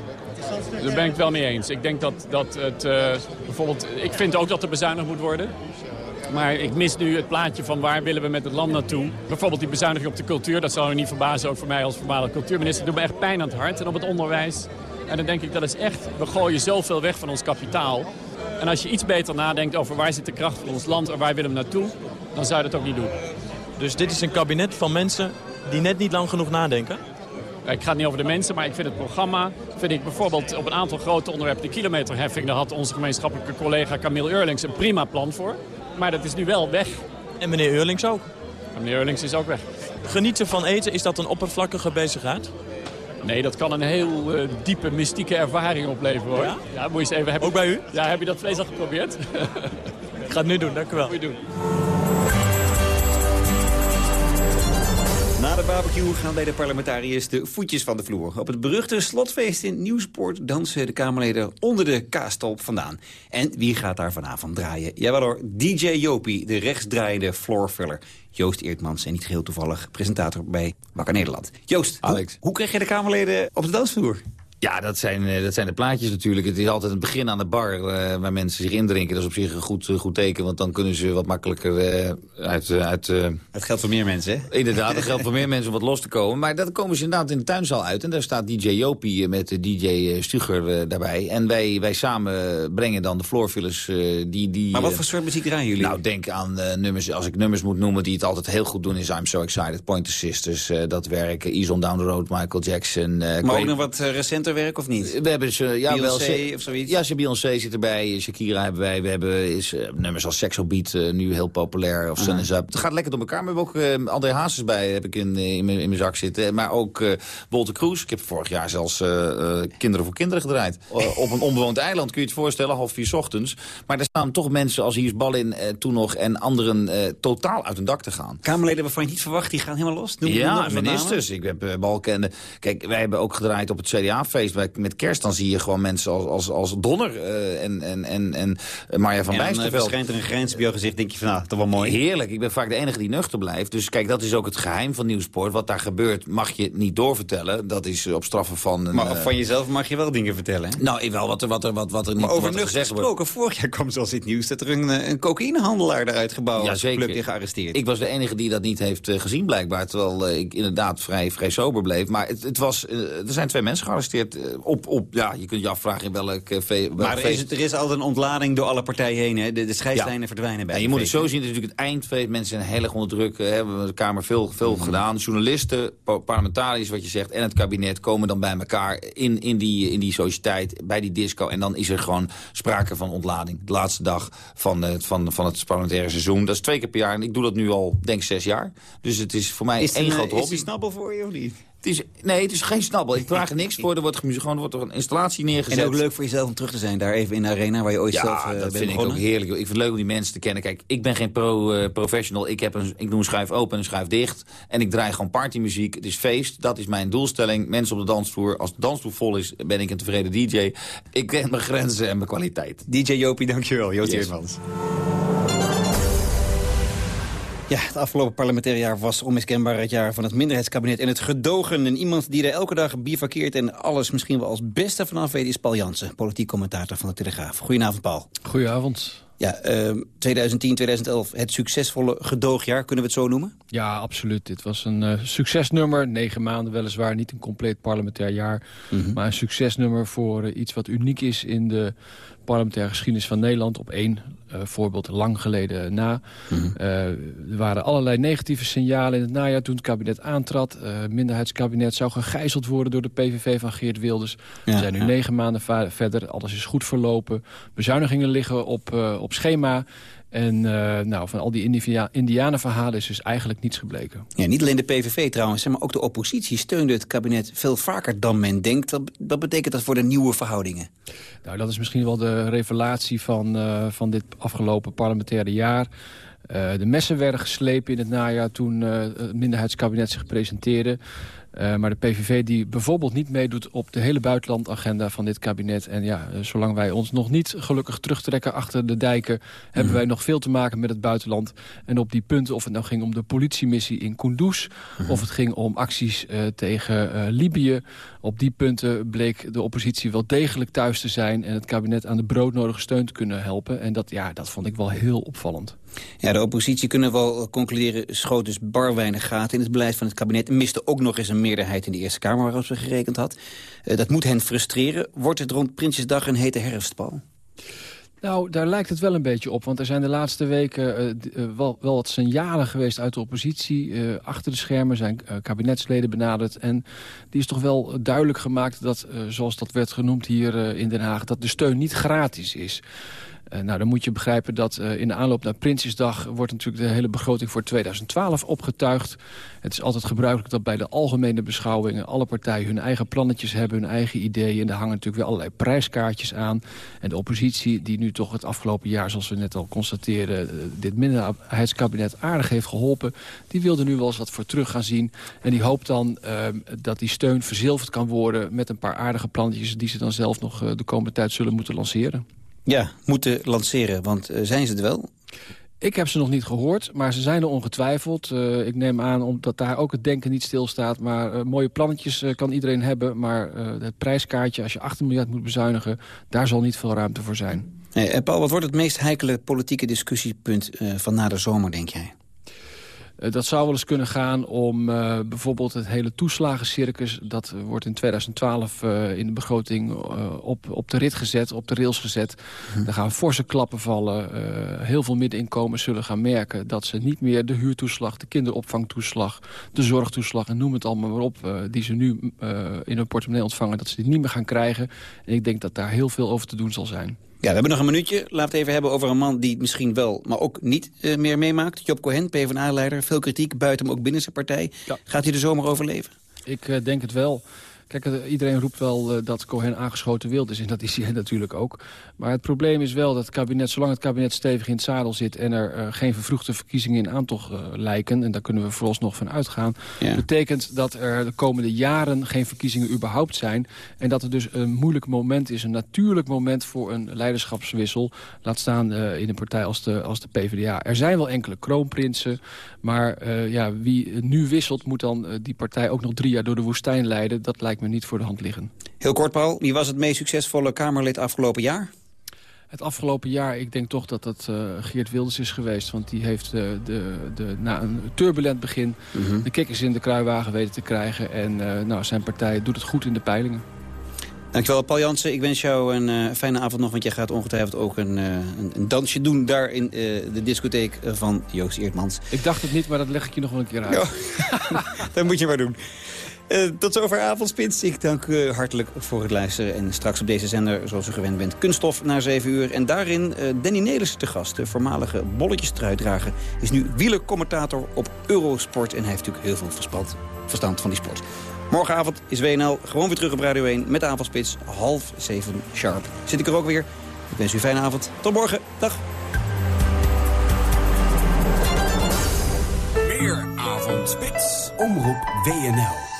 Daar ben ik het wel mee eens. Ik denk dat, dat het uh, bijvoorbeeld... Ik vind ook dat er bezuinigd moet worden. Maar ik mis nu het plaatje van waar willen we met het land naartoe. Bijvoorbeeld die bezuiniging op de cultuur. Dat zou u niet verbazen, ook voor mij als voormalig cultuurminister. Dat doet me echt pijn aan het hart. En op het onderwijs. En dan denk ik, dat is echt... We gooien zoveel weg van ons kapitaal. En als je iets beter nadenkt over waar zit de kracht van ons land en waar willen we naartoe, dan zou je dat ook niet doen. Dus dit is een kabinet van mensen die net niet lang genoeg nadenken? Ik ga het niet over de mensen, maar ik vind het programma... vind ik bijvoorbeeld op een aantal grote onderwerpen... de kilometerheffing, daar had onze gemeenschappelijke collega Camille Eurlings... een prima plan voor. Maar dat is nu wel weg. En meneer Eurlings ook? En meneer Eurlings is ook weg. Genieten van eten, is dat een oppervlakkige bezigheid? Nee, dat kan een heel uh, diepe, mystieke ervaring opleveren hoor. Ja? ja moet je eens even, heb Ook bij u? Ja, heb je dat vlees al geprobeerd? Ik ga het nu doen, dank u wel. Moet je doen. De barbecue gaan bij de parlementariërs de voetjes van de vloer. Op het beruchte slotfeest in Nieuwsport dansen de Kamerleden onder de kaastolp vandaan. En wie gaat daar vanavond draaien? Jawel hoor, DJ Jopie, de rechtsdraaiende floorfiller. Joost Eertmans en niet geheel toevallig presentator bij Wakker Nederland. Joost, Alex. Hoe, hoe krijg je de Kamerleden op de dansvloer? Ja, dat zijn, eh, dat zijn de plaatjes natuurlijk. Het is altijd een begin aan de bar uh, waar mensen zich indrinken. Dat is op zich een goed, uh, goed teken, want dan kunnen ze wat makkelijker uit... uit het geldt voor meer mensen, hè? Inderdaad, het geldt voor meer mensen om wat los te komen. Maar dat komen ze inderdaad in de tuinzaal uit. En daar staat DJ Jopie met DJ Stuger daarbij. En wij, wij samen brengen dan de floorfillers die... die maar wat voor soort muziek draaien jullie? Nou, denk aan nummers, als ik nummers moet noemen die het altijd heel goed doen... is I'm So Excited, Pointer Sisters, dat werk, Ease on Down the Road, Michael Jackson... maar ook nog wat recenter werk of niet? We hebben ze, ja, Beyoncé of zoiets? Ja, Beyoncé zit erbij, Shakira hebben wij. We hebben is, uh, nummers als Sexo Beat, uh, nu heel populair. Of Sun. Het gaat lekker door elkaar. We hebben ook uh, André Hazes bij, heb ik in, in, in mijn zak zitten. Maar ook Wolter Kroes. Ik heb vorig jaar zelfs Kinderen voor Kinderen gedraaid. op een onbewoond eiland, kun je het voorstellen, half vier ochtends. Maar er staan toch mensen als Hiers Ballin toen nog en anderen totaal uit hun dak te gaan. Kamerleden waarvan je niet verwacht, die gaan helemaal los? Noem, ja, ministers. Ik heb Balken. Kijk, wij hebben ook gedraaid op het CDA-feest met kerst, dan zie je gewoon mensen als, als, als Donner uh, en, en, en, en Marja van Bijsterveld. En dan verschijnt er een grens op jouw gezicht, denk je van, nou, toch wel mooi. Heerlijk, ik ben vaak de enige die nuchter blijft. Dus kijk, dat is ook het geheim van Nieuwsport. Wat daar gebeurt, mag je niet doorvertellen. Dat is op straffen van... Een, maar van jezelf mag je wel dingen vertellen, hè? Nou, wel wat er, wat er, wat, wat er niet maar over nuchter gesproken, vorig jaar kwam zoals het nieuws... dat er een, eh, een cocaïnehandelaar eruit gebouwd ja, zeker. gearresteerd. Ik was de enige die dat niet heeft gezien, blijkbaar. Terwijl ik inderdaad vrij, vrij sober bleef. Maar het, het was, er zijn twee mensen gearresteerd op, op ja, je kunt je afvragen in welk, welk maar er is, er is altijd een ontlading door alle partijen heen. Hè? De, de scheidslijnen verdwijnen bij en Je moet het zo zien, het is natuurlijk het eindfeest. Mensen zijn heel erg onder druk. We hebben de Kamer veel, veel mhm. gedaan. Journalisten, parlementariërs, wat je zegt, en het kabinet komen dan bij elkaar in, in, die, in die sociëteit, bij die disco. En dan is er gewoon sprake van ontlading. De laatste dag van, uh, van, van het parlementaire seizoen. Dat is twee keer per jaar. En ik doe dat nu al, denk zes jaar. Dus het is voor mij is één groot hobby. Is die snabbel voor je of niet? Het is, nee, het is geen snabbel. Ik vraag er niks voor. Er wordt, gewoon, wordt er een installatie neergezet. En ook leuk voor jezelf om terug te zijn. Daar even in de arena waar je ooit ja, zelf uh, dat vind ik ook heerlijk. Ik vind het leuk om die mensen te kennen. Kijk, ik ben geen pro, uh, professional. Ik, heb een, ik doe een schuif open en een schuif dicht. En ik draai gewoon partymuziek. Het is feest. Dat is mijn doelstelling. Mensen op de dansvloer. Als de dansvloer vol is, ben ik een tevreden DJ. Ik ken mijn grenzen en mijn kwaliteit. DJ Jopie, dankjewel. Joost yes. Ja, het afgelopen parlementaire jaar was onmiskenbaar het jaar van het minderheidskabinet en het gedogen. En iemand die er elke dag bivakkeert en alles misschien wel als beste vanaf weet is Paul Jansen, politiek commentator van de Telegraaf. Goedenavond, Paul. Goedenavond. Ja, uh, 2010, 2011, het succesvolle gedoogjaar, kunnen we het zo noemen? Ja, absoluut. Dit was een uh, succesnummer. Negen maanden weliswaar, niet een compleet parlementair jaar. Mm -hmm. Maar een succesnummer voor uh, iets wat uniek is in de parlementaire geschiedenis van Nederland. Op één uh, voorbeeld lang geleden na. Mm -hmm. uh, er waren allerlei negatieve signalen in het najaar toen het kabinet aantrad. Uh, minderheidskabinet zou gegijzeld worden door de PVV van Geert Wilders. Ja, we zijn nu ja. negen maanden verder. Alles is goed verlopen. Bezuinigingen liggen op, op schema. En uh, nou, van al die India indianenverhalen is dus eigenlijk niets gebleken. Ja, niet alleen de PVV trouwens, maar ook de oppositie steunde het kabinet veel vaker dan men denkt. Wat, wat betekent dat voor de nieuwe verhoudingen? Nou, dat is misschien wel de revelatie van, uh, van dit afgelopen parlementaire jaar. Uh, de messen werden geslepen in het najaar toen het minderheidskabinet zich presenteerde. Uh, maar de PVV die bijvoorbeeld niet meedoet op de hele buitenlandagenda van dit kabinet. En ja, uh, zolang wij ons nog niet gelukkig terugtrekken achter de dijken... hebben mm. wij nog veel te maken met het buitenland. En op die punten, of het nou ging om de politiemissie in Kunduz... Mm. of het ging om acties uh, tegen Libië... op die punten bleek de oppositie wel degelijk thuis te zijn... en het kabinet aan de broodnodige steun te kunnen helpen. En dat, ja, dat vond ik wel heel opvallend. Ja, de oppositie kunnen wel concluderen... schoot dus bar weinig gaten in het beleid van het kabinet... miste ook nog eens een meerderheid in de Eerste Kamer waarop ze gerekend had. Uh, dat moet hen frustreren. Wordt het rond Prinsjesdag een hete herfst, Paul? Nou, daar lijkt het wel een beetje op. Want er zijn de laatste weken uh, uh, wel, wel wat signalen geweest uit de oppositie. Achter de schermen zijn kabinetsleden benaderd. En die is toch wel duidelijk gemaakt dat, zoals dat werd genoemd hier in Den Haag... dat de steun niet gratis is. Nou, dan moet je begrijpen dat in de aanloop naar Prinsjesdag... wordt natuurlijk de hele begroting voor 2012 opgetuigd. Het is altijd gebruikelijk dat bij de algemene beschouwingen... alle partijen hun eigen plannetjes hebben, hun eigen ideeën. En daar hangen natuurlijk weer allerlei prijskaartjes aan. En de oppositie, die nu toch het afgelopen jaar, zoals we net al constateren... dit minderheidskabinet aardig heeft geholpen... die wilde nu wel eens wat voor terug gaan zien. En die hoopt dan dat die steun verzilverd kan worden... met een paar aardige plannetjes die ze dan zelf nog de komende tijd zullen moeten lanceren. Ja, moeten lanceren, want uh, zijn ze het wel? Ik heb ze nog niet gehoord, maar ze zijn er ongetwijfeld. Uh, ik neem aan omdat daar ook het denken niet stilstaat. Maar uh, mooie plannetjes kan iedereen hebben. Maar het prijskaartje, als je 18 miljard moet bezuinigen... daar zal niet veel ruimte voor zijn. Nee, Paul, wat wordt het meest heikele politieke discussiepunt van na de zomer, denk jij? Uh, dat zou wel eens kunnen gaan om uh, bijvoorbeeld het hele toeslagencircus. Dat wordt in 2012 uh, in de begroting op, op de rit gezet, op de rails gezet. Hm. Daar gaan forse klappen vallen. heel veel middeninkomens zullen gaan merken dat ze niet meer de huurtoeslag, de kinderopvangtoeslag, de zorgtoeslag en noem het allemaal maar op. die ze nu in hun portemonnee ontvangen, dat ze die niet meer gaan krijgen. En ik denk dat daar heel veel over te doen zal zijn. Ja, we hebben nog een minuutje. Laten we het even hebben over een man die het misschien wel, maar ook niet uh, meer meemaakt. Job Cohen, PvdA-leider. Veel kritiek, buiten hem ook binnen zijn partij. Ja. Gaat hij de zomer overleven? Ik uh, denk het wel. Kijk, eh, iedereen roept wel uh, dat Cohen aangeschoten wild is. En dat is hij natuurlijk ook. Maar het probleem is wel dat het kabinet, zolang het kabinet stevig in het zadel zit... en er uh, geen vervroegde verkiezingen in aantocht lijken... en daar kunnen we vooralsnog van uitgaan... Ja. betekent dat er de komende jaren geen verkiezingen überhaupt zijn... en dat het dus een moeilijk moment is, een natuurlijk moment... voor een leiderschapswissel, laat staan in een partij als de, als de PvdA. Er zijn wel enkele kroonprinsen, maar ja, wie nu wisselt... moet dan die partij ook nog drie jaar door de woestijn leiden. Dat lijkt me niet voor de hand liggen. Heel kort, Paul. Wie was het meest succesvolle Kamerlid afgelopen jaar? Het afgelopen jaar, ik denk toch dat dat uh, Geert Wilders is geweest. Want die heeft uh, de, de, na een turbulent begin -hmm. de kikkers in de kruiwagen weten te krijgen. En uh, nou, zijn partij doet het goed in de peilingen. Dankjewel, Paul Jansen. Ik wens jou een fijne avond nog, want jij gaat ongetwijfeld ook een, een, een dansje doen daar in de discotheek van Joost Eertmans. Ik dacht het niet, maar dat leg ik je nog wel een keer uit. Ja. dat moet je maar doen. Uh, tot zover Avondspits. Ik dank u hartelijk voor het luisteren. En straks op deze zender, zoals u gewend bent, kunststof na 7 uur. En daarin uh, Danny Nelissen te gast. De voormalige bolletjestruitdrager is nu wielercommentator op Eurosport. En hij heeft natuurlijk heel veel verstand, verstand van die sport. Morgenavond is WNL gewoon weer terug op Radio 1 met Avondspits. Half 7 sharp. Zit ik er ook weer. Ik wens u een fijne avond. Tot morgen. Dag. Meer Avondspits. Omroep WNL.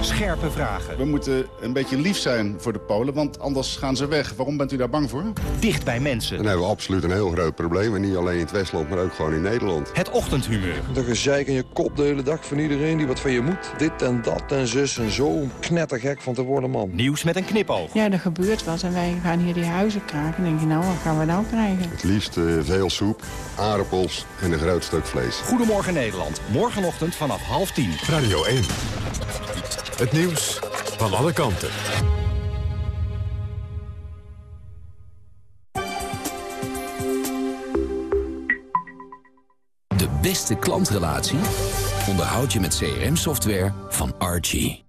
Scherpe vragen. We moeten een beetje lief zijn voor de Polen, want anders gaan ze weg. Waarom bent u daar bang voor? Dicht bij mensen. Dan hebben we absoluut een heel groot probleem. En niet alleen in het Westland, maar ook gewoon in Nederland. Het ochtendhumeur. De gezeik in je kop de hele dag van iedereen die wat van je moet. Dit en dat en zus en zo. Knettergek van te worden, man. Nieuws met een knipoog. Ja, er gebeurt wat en wij gaan hier die huizen kraken. denk je, nou, wat gaan we nou krijgen? Het liefst uh, veel soep, aardappels en een groot stuk vlees. Goedemorgen Nederland. Morgenochtend vanaf half tien. Radio 1. Het nieuws van alle kanten. De beste klantrelatie onderhoud je met CRM-software van Archie.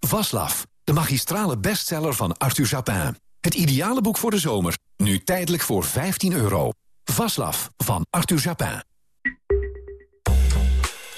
Vaslav, de magistrale bestseller van Arthur Japin. Het ideale boek voor de zomer, nu tijdelijk voor 15 euro. Vaslav van Arthur Japin.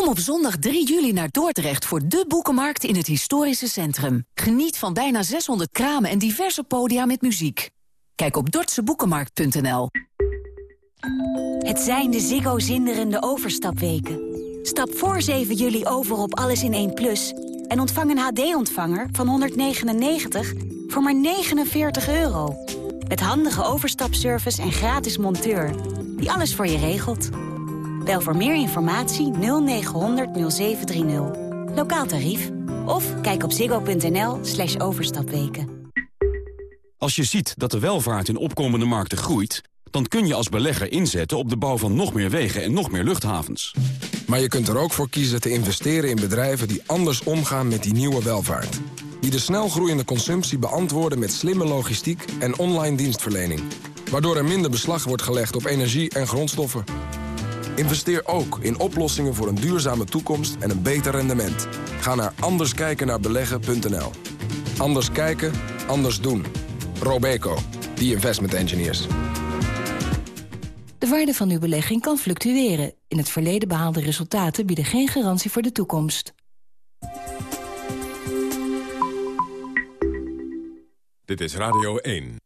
Kom op zondag 3 juli naar Dordrecht voor de boekenmarkt in het historische centrum. Geniet van bijna 600 kramen en diverse podia met muziek. Kijk op dordtseboekenmarkt.nl. Het zijn de Ziggo zinderende overstapweken. Stap voor 7 juli over op Alles in 1 Plus... en ontvang een HD-ontvanger van 199 voor maar 49 euro. Met handige overstapservice en gratis monteur... die alles voor je regelt. Bel voor meer informatie 0900 0730. Lokaal tarief. Of kijk op ziggo.nl slash overstapweken. Als je ziet dat de welvaart in opkomende markten groeit... dan kun je als belegger inzetten op de bouw van nog meer wegen en nog meer luchthavens. Maar je kunt er ook voor kiezen te investeren in bedrijven die anders omgaan met die nieuwe welvaart. Die de snel groeiende consumptie beantwoorden met slimme logistiek en online dienstverlening. Waardoor er minder beslag wordt gelegd op energie en grondstoffen. Investeer ook in oplossingen voor een duurzame toekomst en een beter rendement. Ga naar anderskijkennaarbeleggen.nl. Anders kijken, anders doen. Robeco, the investment engineers. De waarde van uw belegging kan fluctueren. In het verleden behaalde resultaten bieden geen garantie voor de toekomst. Dit is Radio 1.